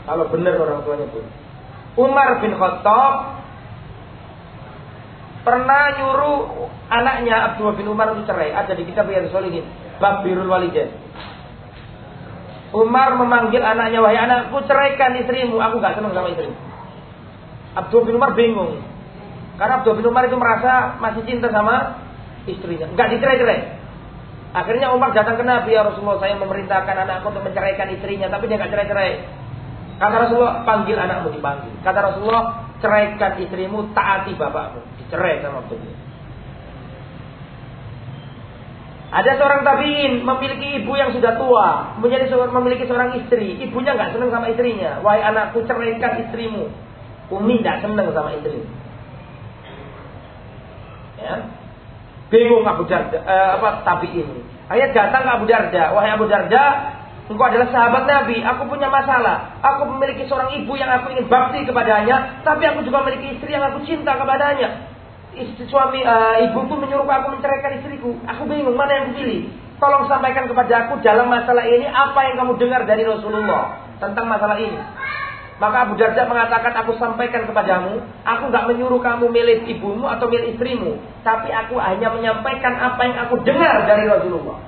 Kalau benar orang tuanya boleh. Umar bin Khattab pernah nyuruh anaknya Abdullah bin Umar untuk cerai. Ada di kitab yang Solihin. Bab Birul Walidain. Umar memanggil anaknya, wahai anakku ceraikan istrimu. Aku gak senang sama istrimu. Abdullah bin Umar bingung. Karena Abdullah bin Umar itu merasa masih cinta sama istrinya. Enggak dicerai-cerai. Akhirnya Umar datang ke Nabi, ya Rasulullah saya memerintahkan anakku untuk menceraikan istrinya. Tapi dia gak cerai-cerai. Kata Rasulullah, panggil anakmu dipanggil. Kata Rasulullah, ceraikan istrimu, taati bapakmu. Dicerai sama beliau. Ada seorang tabiin memiliki ibu yang sudah tua, menjadi seorang memiliki seorang istri, ibunya nggak senang sama istrinya. Wahai anakku, ceraikan istrimu. Umi nggak senang sama istri. Ya. Bingung Abu Darda, eh, apa tabiin. Ayat datang ke Abu Darda, wahai Abu Darda, Engkau adalah sahabat Nabi. Aku punya masalah. Aku memiliki seorang ibu yang aku ingin bakti kepadanya. Tapi aku juga memiliki istri yang aku cinta kepadanya. Istri suami uh, ibu pun menyuruh aku menceraikan istriku. Aku bingung mana yang aku pilih. Tolong sampaikan kepada aku dalam masalah ini apa yang kamu dengar dari Rasulullah tentang masalah ini. Maka Abu Darda mengatakan aku sampaikan kepadamu, aku nggak menyuruh kamu milih ibumu atau milih istrimu, tapi aku hanya menyampaikan apa yang aku dengar dari Rasulullah.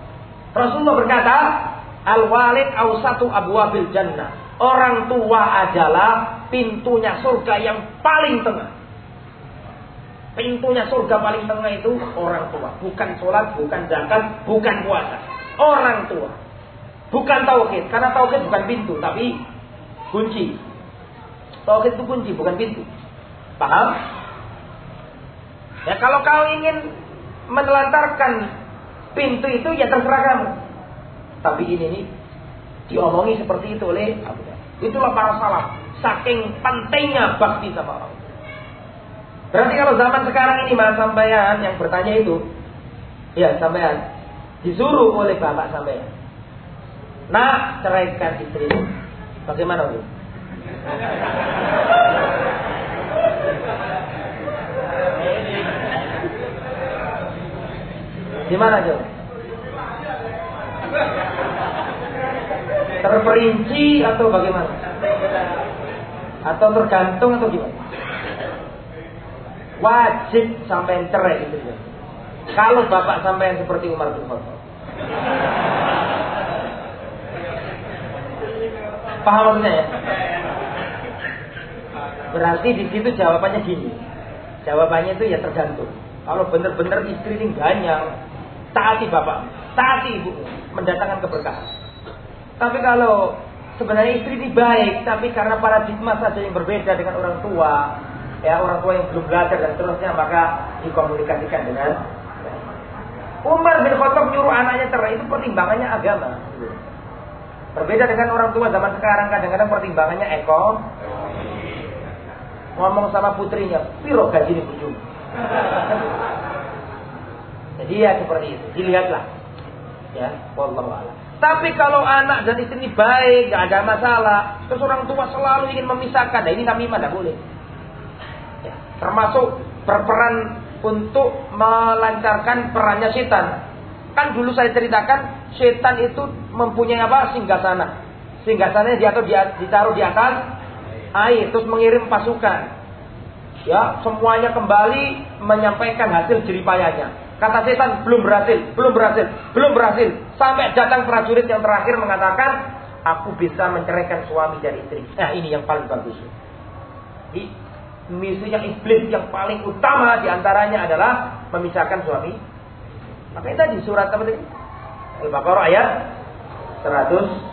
Rasulullah berkata, Al-walid awsatu abwabil jannah. Orang tua adalah pintunya surga yang paling tengah. Pintunya surga paling tengah itu orang tua. Bukan sholat, bukan zakat, bukan puasa. Orang tua. Bukan tauhid, karena tauhid bukan pintu, tapi kunci. Tauhid itu kunci, bukan pintu. Paham? Ya kalau kau ingin menelantarkan pintu itu ya terserah kamu. Tapi ini nih diomongi seperti itu oleh Abu Itulah para salaf. Saking pentingnya bakti sama orang. Berarti kalau zaman sekarang ini mas sampean yang bertanya itu, ya sampean disuruh oleh bapak sampean. Nah, ceraikan istrimu. Bagaimana bu? Gimana Jo? Terperinci atau bagaimana? Atau tergantung atau gimana? Wajib sampai cerai itu. Ya. Kalau bapak sampai seperti Umar bin Khattab. Paham maksudnya ya? Berarti di situ jawabannya gini. Jawabannya itu ya tergantung. Kalau benar-benar istri ini banyak, taati bapak, taati ibu, mendatangkan keberkahan. Tapi kalau sebenarnya istri ini baik, tapi karena paradigma saja yang berbeda dengan orang tua, ya orang tua yang belum belajar dan seterusnya, maka dikomunikasikan dengan Umar bin Khattab nyuruh anaknya cerai itu pertimbangannya agama. Berbeda dengan orang tua zaman sekarang kadang-kadang pertimbangannya eko. Ngomong sama putrinya, piro gaji ini bujung. Jadi ya seperti itu, dilihatlah. Ya, wallahu a'lam. Tapi kalau anak dan istri baik, gak ada masalah, terus orang tua selalu ingin memisahkan, nah ini namimah tidak boleh. Ya, termasuk berperan untuk melancarkan perannya setan. Kan dulu saya ceritakan, setan itu mempunyai apa? Singgasana. Singgasananya dia atau dia ditaruh di atas air, terus mengirim pasukan. Ya, semuanya kembali menyampaikan hasil jeripayanya. Kata setan belum berhasil, belum berhasil, belum berhasil. Sampai datang prajurit yang terakhir mengatakan, aku bisa menceraikan suami dan istri. Nah ini yang paling bagus. Di misinya iblis yang paling utama di antaranya adalah memisahkan suami. Makanya tadi surat apa tadi? Al-Baqarah ayat 100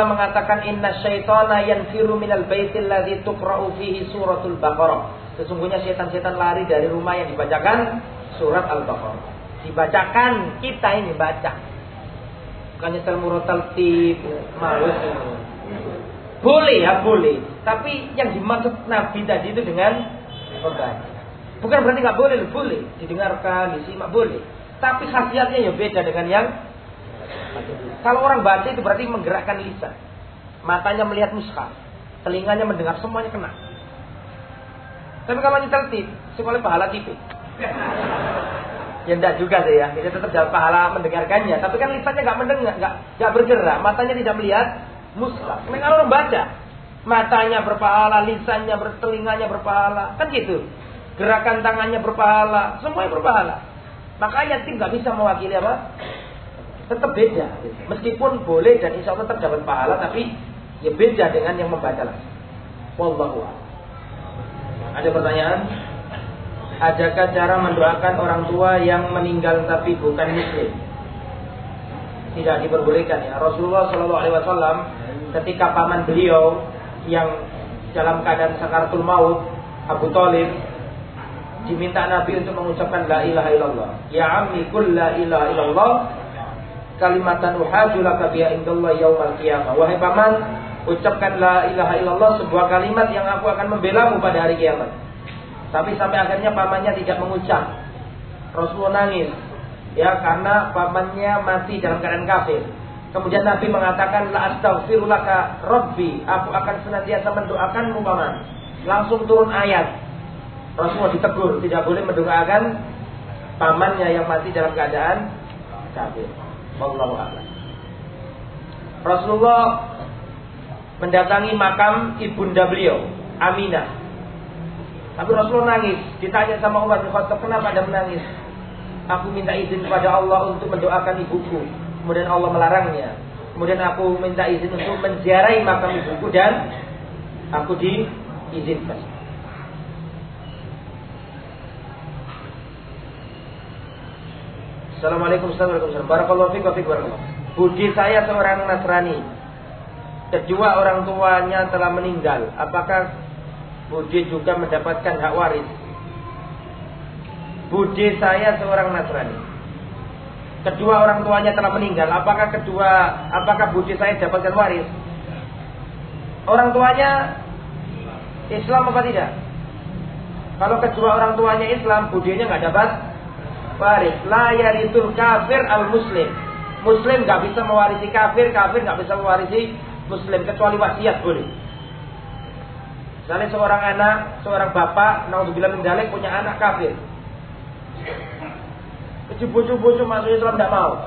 Wasallam mengatakan Inna syaitana yanfiru minal baitil ladzi tuqra'u fihi suratul Baqarah. Sesungguhnya setan-setan lari dari rumah yang dibacakan surat Al-Baqarah. Dibacakan kita ini baca. Bukannya murotal tip, malus Boleh ya, boleh. Tapi yang dimaksud Nabi tadi itu dengan membaca. Bukan berarti nggak boleh, boleh. Didengarkan, disimak, boleh. Tapi khasiatnya ya beda dengan yang kalau orang baca itu berarti menggerakkan lisan. Matanya melihat mushaf, telinganya mendengar semuanya kena. Tapi kalau nyetel tip, sekolah pahala tipik. ya enggak juga sih ya, kita tetap dapat pahala mendengarkannya. Tapi kan lisannya nggak mendengar, nggak nggak bergerak, matanya tidak melihat mushaf. Nah, kalau orang baca, matanya berpahala, lisannya bertelinganya berpahala, kan gitu. Gerakan tangannya berpahala, semuanya berpahala. Makanya tim nggak bisa mewakili apa? Tetap beda. Meskipun boleh dan insya Allah tetap dapat pahala, tapi ya beda dengan yang membaca langsung. Wallahu Ada pertanyaan? Adakah cara mendoakan orang tua yang meninggal tapi bukan muslim? Tidak diperbolehkan ya. Rasulullah Shallallahu Alaihi Wasallam ketika paman beliau yang dalam keadaan sakaratul maut Abu Talib diminta Nabi untuk mengucapkan la ilaha illallah. Ya ammi kul la ilaha illallah kalimatan uhajulaka biya indallah yaumal qiyamah. Wahai paman, ucapkan la ilaha illallah sebuah kalimat yang aku akan membelamu pada hari kiamat. Tapi sampai akhirnya pamannya tidak mengucap. Rasulullah nangis. Ya, karena pamannya mati dalam keadaan kafir. Kemudian Nabi mengatakan la astaghfirulaka rabbi, aku akan senantiasa mendoakanmu paman. Langsung turun ayat. Rasulullah ditegur, tidak boleh mendoakan pamannya yang mati dalam keadaan kafir. Wallahu. Rasulullah mendatangi makam ibunda beliau, Aminah. Tapi Rasulullah nangis. Ditanya sama Umar bin Khattab, kenapa Anda menangis? Aku minta izin kepada Allah untuk mendoakan ibuku. Kemudian Allah melarangnya. Kemudian aku minta izin untuk menziarahi makam ibuku dan aku diizinkan. Assalamualaikum warahmatullahi wabarakatuh. Barakallahu wa. Budi saya seorang Nasrani. Kedua orang tuanya telah meninggal. Apakah Budi juga mendapatkan hak waris? Budi saya seorang Nasrani. Kedua orang tuanya telah meninggal. Apakah kedua apakah budi saya dapatkan waris? Orang tuanya Islam apa tidak? Kalau kedua orang tuanya Islam, budinya nggak dapat waris. La yarisul kafir al muslim. Muslim nggak bisa mewarisi kafir, kafir nggak bisa mewarisi muslim kecuali wasiat boleh. Misalnya seorang anak, seorang bapak, naudzubillah min dzalik punya anak kafir. Kecil bucu-bucu masuk Islam tidak mau.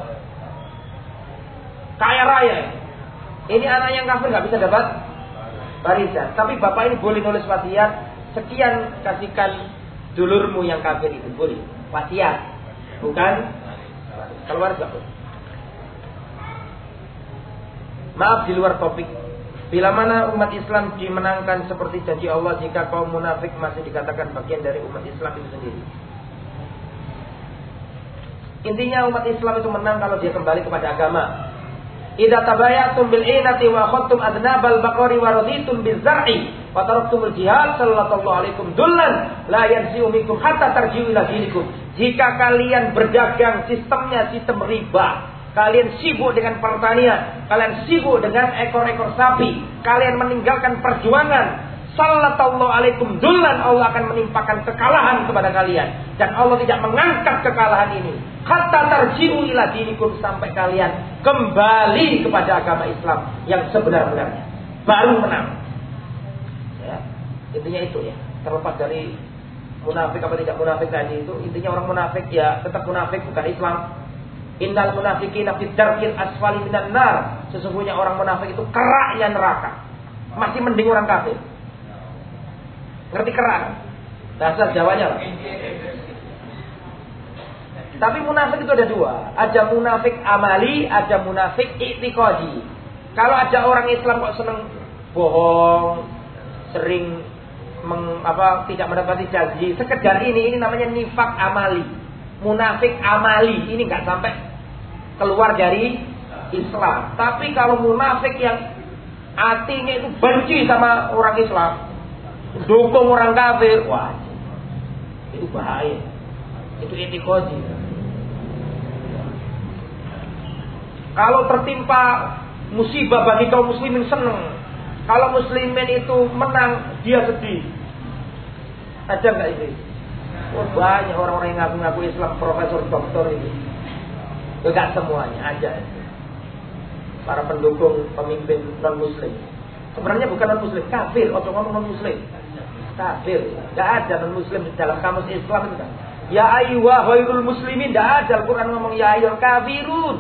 Kaya raya. Ini anak yang kafir nggak bisa dapat warisan. Tapi bapak ini boleh nulis wasiat. Sekian kasihkan dulurmu yang kafir itu boleh. Wasiat. Bukan keluar gak Maaf di luar topik. Bila mana umat Islam dimenangkan seperti janji Allah jika kaum munafik masih dikatakan bagian dari umat Islam itu sendiri. Intinya umat Islam itu menang kalau dia kembali kepada agama. Idza tabayatum bil inati wa khadtum adnabal baqari wa raditum bizar'i wa taraktumul jihad sallallahu alaikum dullan la yansi'u minkum hatta tarji'u ila dinikum. Jika kalian berdagang sistemnya sistem riba, kalian sibuk dengan pertanian, kalian sibuk dengan ekor-ekor sapi, kalian meninggalkan perjuangan, sallallahu alaikum dullan Allah akan menimpakan kekalahan kepada kalian. Dan Allah tidak mengangkat kekalahan ini. Hatta tarji'u ila dinikum sampai kalian kembali kepada agama Islam yang sebenar-benarnya. Baru menang. Ya intinya itu ya. Terlepas dari munafik apa tidak munafik tadi itu intinya orang munafik ya tetap munafik bukan Islam Innal munafiqina fid darkil asfali minan nar. Sesungguhnya orang munafik itu keraknya neraka. Masih mending orang kafir. Ngerti kerak? Bahasa Jawanya lah. Tapi munafik itu ada dua. Ada munafik amali, ada munafik iktikadi. Kalau ada orang Islam kok seneng bohong, sering meng, apa tidak mendapati janji, sekedar ini ini namanya nifak amali. Munafik amali ini nggak sampai keluar dari Islam. Tapi kalau munafik yang hatinya itu benci sama orang Islam, dukung orang kafir, wah itu bahaya. Itu etikodi. Kalau tertimpa musibah bagi kaum muslimin senang. Kalau muslimin itu menang, dia sedih. Ada nggak ini? Oh, banyak orang-orang yang ngaku-ngaku Islam, profesor, doktor ini. Enggak semuanya, ada. Para pendukung pemimpin non muslim. Sebenarnya bukan non muslim, kafir. Atau ngomong non muslim kafir. Tidak ada non muslim dalam kamus Islam itu kan. Ya ayyuha khairul muslimin. Tidak ada Al-Quran ngomong ya ayyuhal kafirun.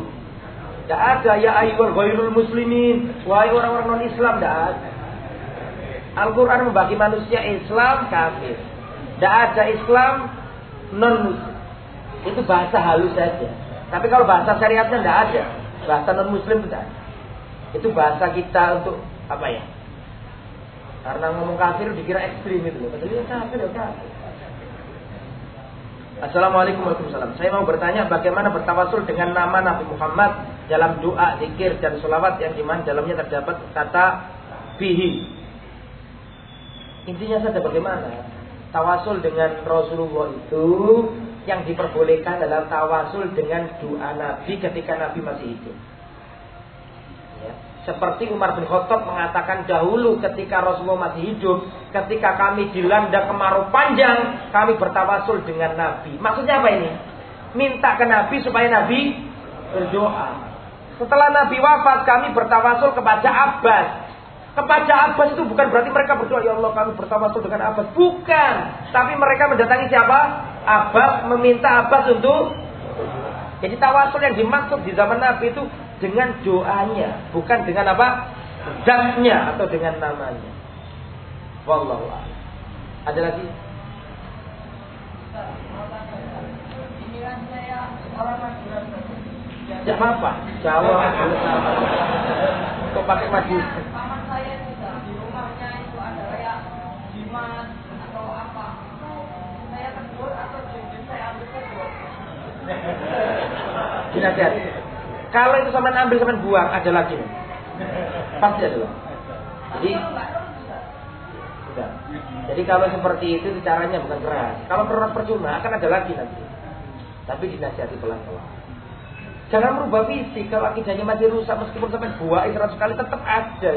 Tidak ada ya ayyuhal khairul muslimin. Wahai orang-orang non Islam. Tidak ada. Al-Quran membagi manusia Islam kafir. Tidak ada Islam non muslim. Itu bahasa halus saja. Tapi kalau bahasa syariatnya tidak ada. Bahasa non muslim tidak. Itu bahasa kita untuk apa ya? Karena ngomong kafir dikira ekstrim itu kafir ya kafir. Assalamualaikum warahmatullahi wabarakatuh. Saya mau bertanya bagaimana bertawasul dengan nama Nabi Muhammad dalam doa, zikir dan sholawat yang di mana dalamnya terdapat kata bihi. Intinya saja bagaimana tawasul dengan Rasulullah itu yang diperbolehkan adalah tawasul dengan doa Nabi ketika Nabi masih hidup. Seperti Umar bin Khattab mengatakan dahulu ketika Rasulullah masih hidup, ketika kami dilanda kemarau panjang, kami bertawasul dengan Nabi. Maksudnya apa ini? Minta ke Nabi supaya Nabi berdoa. Setelah Nabi wafat, kami bertawasul kepada Abbas. Kepada Abbas itu bukan berarti mereka berdoa ya Allah kami bersama dengan Abbas. Bukan. Tapi mereka mendatangi siapa? Abbas meminta Abbas untuk jadi tawasul yang dimaksud di zaman Nabi itu dengan doanya, bukan dengan apa? Zatnya atau dengan namanya. Wallahu a'lam. Ada lagi? Ya apa? Jawab Kok pakai maju? Dinasihati. Kalau itu sama ambil sama buang, ada lagi. Pasti ada lagi. Jadi, Jadi kalau seperti itu caranya bukan keras. Kalau keras percuma akan ada lagi nanti. Tapi dinasihati pelan-pelan. Jangan merubah fisik kalau akidahnya masih rusak meskipun sampai buah seratus kali tetap ada.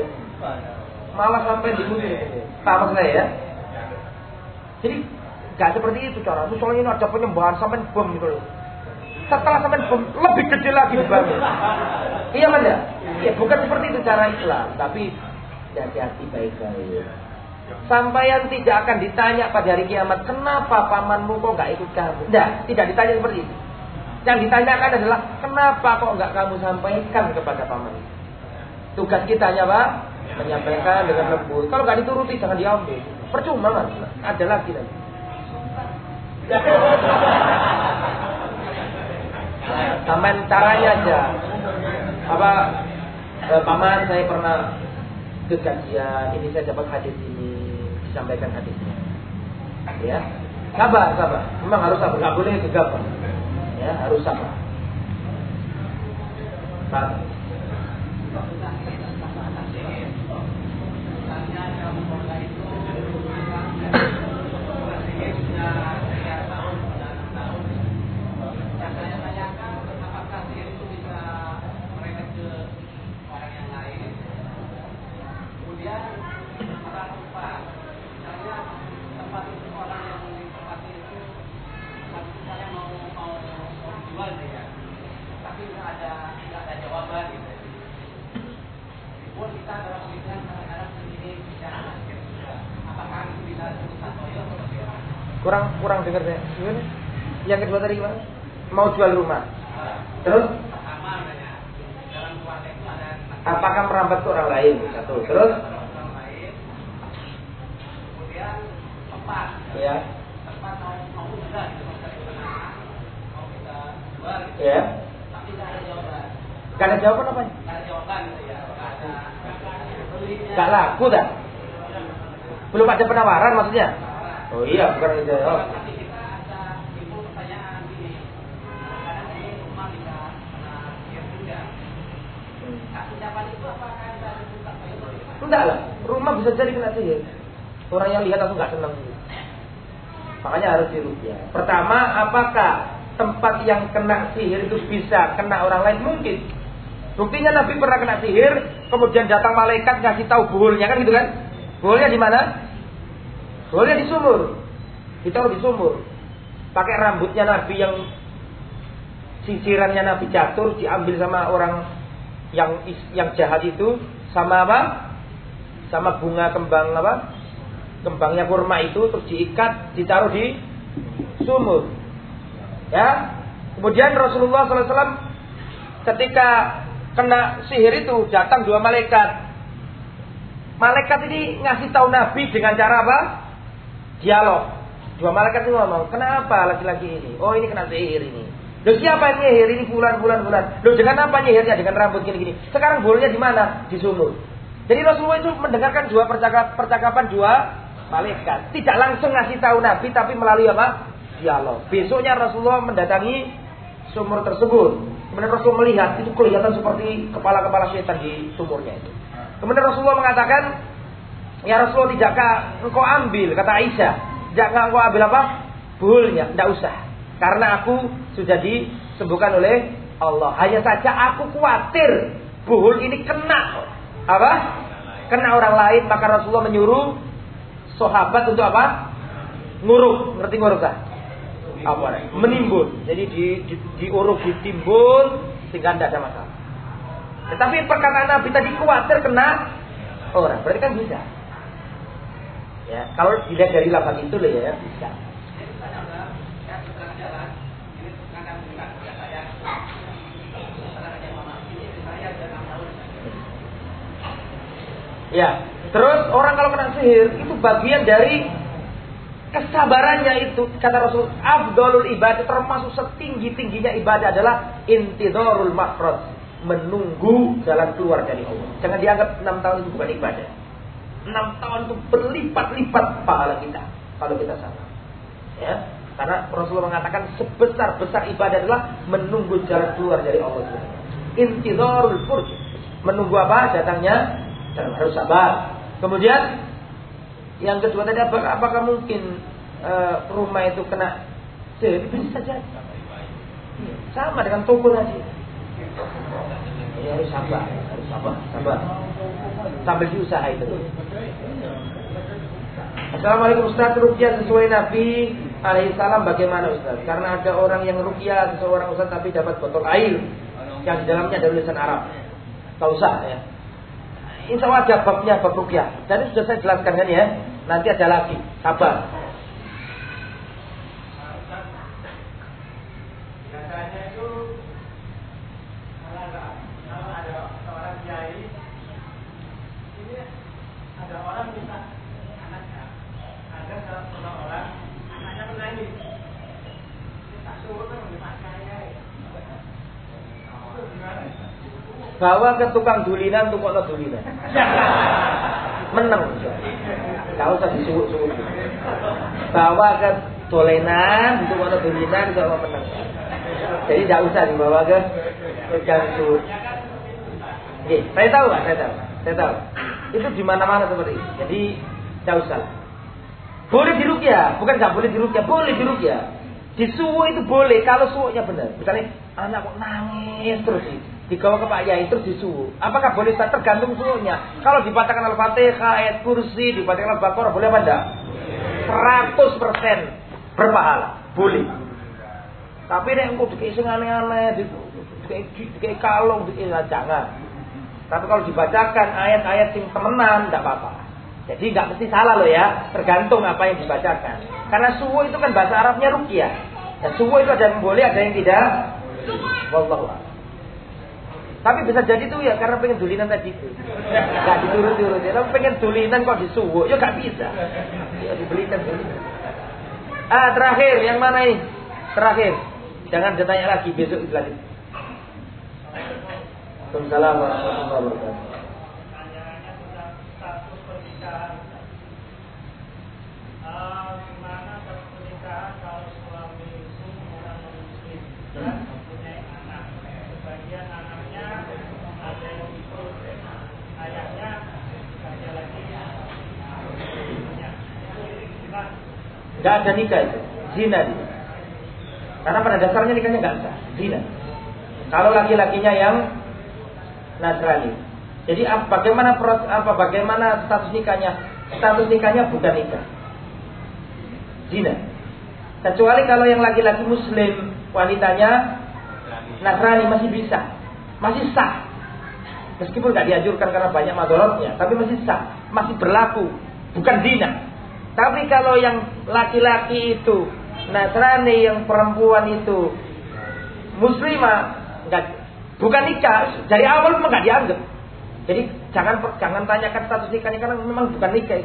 Malah sampai di ini. Paham saya ya? Jadi gak seperti itu cara. Soalnya ini ada penyembahan sampai bom gitu loh. Setelah sampai lebih gede lagi bomnya. Iya mana? Ya? ya bukan seperti itu cara Islam, tapi hati-hati baik-baik. Sampai yang tidak akan ditanya pada hari kiamat, kenapa pamanmu kok nggak ikut kamu? Tidak, tidak ditanya seperti itu. Yang ditanyakan adalah, kenapa kok nggak kamu sampaikan kepada paman? Tugas kita hanya apa? Menyampaikan dengan lembut. Kalau nggak dituruti, jangan diambil. Percuma mas, ada lagi nanti. Taman caranya aja. Apa? Eh, paman saya pernah ke kajian, ini saya dapat hadis ini, disampaikan hadisnya. Ya, sabar, sabar. Memang harus sabar, nggak boleh gegabah. Ya, harus sabar. Sabar. Mau jual rumah. Terus? Apakah merambat ke orang lain? Satu. Terus? Ya. Ya. Tapi tidak ada jawaban. Gak ada jawaban apa? Gak ada jawaban. Gak laku dah. Belum ada penawaran maksudnya? Oh iya, bukan itu. Oh. Enggak lah, rumah bisa jadi kena sihir. Orang yang lihat aku nggak senang. Makanya harus dirupiah. Pertama, apakah tempat yang kena sihir itu bisa kena orang lain? Mungkin. Buktinya Nabi pernah kena sihir, kemudian datang malaikat ngasih tahu buhulnya kan gitu kan? Buhulnya di mana? Boleh di sumur. Ditaruh di sumur. Pakai rambutnya Nabi yang sisirannya Nabi jatuh diambil sama orang yang yang jahat itu sama apa? Sama bunga kembang apa? Kembangnya kurma itu terus diikat, ditaruh di sumur. Ya. Kemudian Rasulullah SAW ketika kena sihir itu datang dua malaikat. Malaikat ini ngasih tahu Nabi dengan cara apa? dialog. Dua malaikat itu ngomong, kenapa laki-laki ini? Oh ini kena sihir ini. Loh siapa yang nyihir ini bulan bulan bulan? Loh dengan apa nyihirnya? Dengan rambut gini-gini. Sekarang bolanya di mana? Di sumur. Jadi Rasulullah itu mendengarkan dua percakap, percakapan dua malaikat. Tidak langsung ngasih tahu Nabi, tapi melalui apa? Dialog. Besoknya Rasulullah mendatangi sumur tersebut. Kemudian Rasulullah melihat itu kelihatan seperti kepala-kepala syaitan di sumurnya itu. Kemudian Rasulullah mengatakan, Ya Rasulullah tidakkah engkau ambil kata Aisyah? Tidakkah engkau ambil apa? Buhulnya, tidak usah. Karena aku sudah disembuhkan oleh Allah. Hanya saja aku khawatir buhul ini kena apa? Kena orang lain, maka Rasulullah menyuruh sahabat untuk apa? Nguruk, ngerti nguruk tak? Apa? Menimbun. Jadi di, di, diuruk, ditimbun sehingga tidak ada masalah. Tetapi perkataan Nabi tadi khawatir kena orang. Berarti kan bisa. Ya, kalau dilihat dari lafaz itu loh ya, bisa. Ya, terus orang kalau kena sihir itu bagian dari kesabarannya itu kata Rasul Abdulul ibadah termasuk setinggi tingginya ibadah adalah intidorul makhraj menunggu jalan keluar dari Allah. Jangan dianggap enam tahun itu bukan ibadah. Enam tahun itu berlipat-lipat pahala kita kalau kita salah. Ya, karena Rasulullah mengatakan sebesar besar ibadah adalah menunggu jalan keluar dari Allah. Intidorul furj menunggu apa datangnya dan harus sabar. Kemudian yang kedua tadi apakah, apakah mungkin uh, rumah itu kena sihir? Bisa saja. Iya, sama dengan toko tadi. Ya, harus sabar, harus sabar, sabar. Sambil diusaha itu. Assalamualaikum Ustaz, rukyah sesuai Nabi alaihissalam bagaimana Ustaz? Karena ada orang yang rukyah seseorang Ustaz tapi dapat botol air yang di dalamnya ada tulisan Arab. Tak usah ya. Insya Allah ada babnya bab rukyah. Jadi sudah saya jelaskan kan ya. Nanti ada lagi. Sabar. Bawa ke tukang dulinan untuk kok dulinan menang Gak usah disuwuk-suwuk. Bawa ke dolenan, untuk kok dulinan kalau menang. Jadi tidak usah dibawa ke tukang suwuk. Oke, saya tahu Pak, saya tahu. Saya tahu. Itu di mana-mana seperti itu. Jadi tidak usah. Boleh dirukyah, bukan nggak boleh dirukyah, boleh dirukyah. Disuwuk itu boleh kalau suwuknya benar. Misalnya anak kok nangis terus itu dibawa ke Pak Yai terus disuruh. Apakah boleh tergantung suhunya? Kalau dibacakan Al-Fatihah, ayat kursi, dibacakan Al-Baqarah, boleh apa enggak? 100% berpahala. Boleh. Tapi nek engko dikei sing aneh-aneh, kalung, dikei jangan. Tapi kalau dibacakan ayat-ayat sing temenan, enggak apa-apa. Jadi nggak mesti salah loh ya, tergantung apa yang dibacakan. Karena suhu itu kan bahasa Arabnya rukyah. Dan suhu itu ada yang boleh, ada yang tidak. Wallahu a'lam. Tapi bisa jadi tuh ya karena pengen dulinan tadi itu. Gak diturun-turun ya. Tapi pengen dulinan kok disuwuk. Ya gak bisa. Ya dibelikan dulinan. Ah terakhir yang mana ini? Terakhir. Jangan ditanya lagi besok lagi. Assalamualaikum warahmatullahi wabarakatuh. Gak ada nikah itu. Zina itu. Karena pada dasarnya nikahnya gak sah. Zina. Kalau laki-lakinya yang Nasrani. Jadi bagaimana apa bagaimana status nikahnya? Status nikahnya bukan nikah. Zina. Kecuali kalau yang laki-laki muslim wanitanya Nasrani masih bisa. Masih sah. Meskipun nggak dianjurkan karena banyak madorotnya, tapi masih sah, masih berlaku, bukan zina. Tapi kalau yang laki-laki itu Nasrani yang perempuan itu muslimah enggak bukan nikah dari awal memang enggak dianggap. Jadi jangan jangan tanyakan status nikahnya karena memang bukan nikah.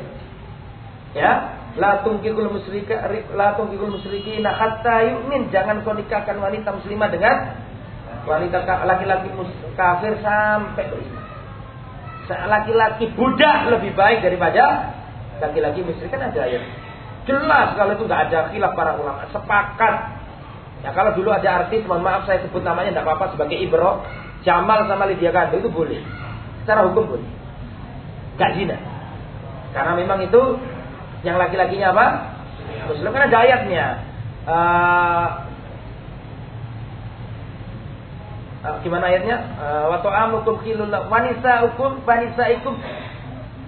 Ya, la tungkikul musyrika la tungkikul musyrikina hatta yu'min. Jangan kau nikahkan wanita muslimah dengan wanita laki-laki kafir sampai beriman. Laki-laki budak lebih baik daripada laki-laki musyrik kan ada ayat. Jelas kalau itu nggak ada khilaf para ulama, sepakat. Ya kalau dulu ada artis, mohon maaf saya sebut namanya tidak apa-apa sebagai Ibro, Jamal sama Lydia Kando itu boleh. Secara hukum boleh. Gak zina. Karena memang itu yang laki-lakinya apa? Muslim kan ada ayatnya. Uh, uh, gimana ayatnya? Uh, Wa ta'amukum khilul wanisa hukum wanisa ikum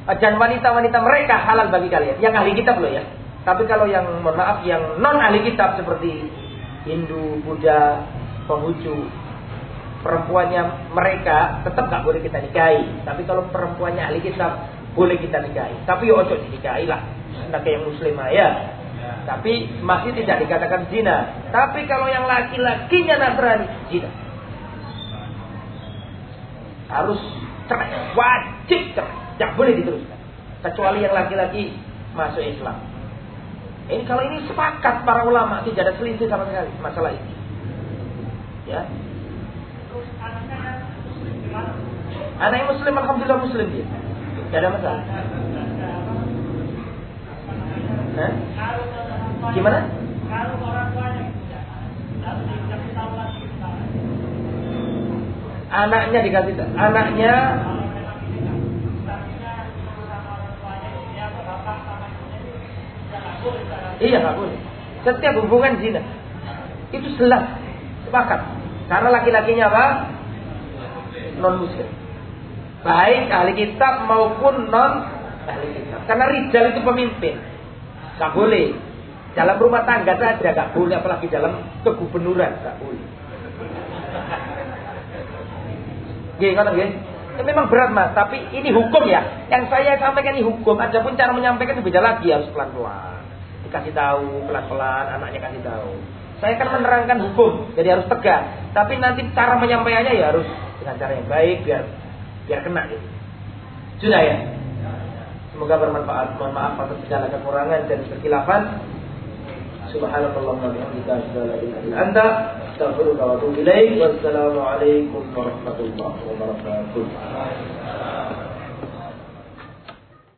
dan wanita-wanita mereka halal bagi kalian. Yang ahli kitab loh ya. Tapi kalau yang mohon maaf yang non ahli kitab seperti Hindu, Buddha, Konghucu, perempuannya mereka tetap nggak boleh kita nikahi. Tapi kalau perempuannya ahli kitab boleh kita nikahi. Tapi ya ojo dinikahi lah. Anak yang muslim ya. Tapi masih tidak dikatakan zina. Tapi kalau yang laki-lakinya Nasrani, zina. Harus cerai, wajib cerai. Tidak boleh diteruskan. Kecuali yang laki-laki masuk Islam. Ini kalau ini sepakat para ulama tidak ada selisih sama sekali masalah ini. Ya. Anak yang muslim alhamdulillah muslim dia. Tidak ada masalah. Hah? Gimana? Anaknya dikasih anaknya Iya nggak boleh. Setiap hubungan zina itu jelas sepakat. Karena laki-lakinya apa? Non muslim. Baik ahli kitab maupun non ahli kitab. Karena rijal itu pemimpin. Gak boleh. Dalam rumah tangga saja gak boleh, apalagi dalam kegubernuran gak boleh. Gini kan gini? Ini memang berat mas, tapi ini hukum ya. Yang saya sampaikan ini hukum. Adapun cara menyampaikan itu beda lagi harus pelan-pelan. Dikasih tahu pelan-pelan, anaknya kasih tahu. Saya kan menerangkan hukum, jadi harus tegas. Tapi nanti cara menyampaikannya ya harus dengan cara yang baik biar biar kena gitu. Sudah ya. Semoga bermanfaat. Mohon maaf atas segala kekurangan dan kekilafan. Subhanallahumma wa bihamdika asyhadu an la anta astaghfiruka wa atubu ilaik. Warahmatullahi wabarakatuh.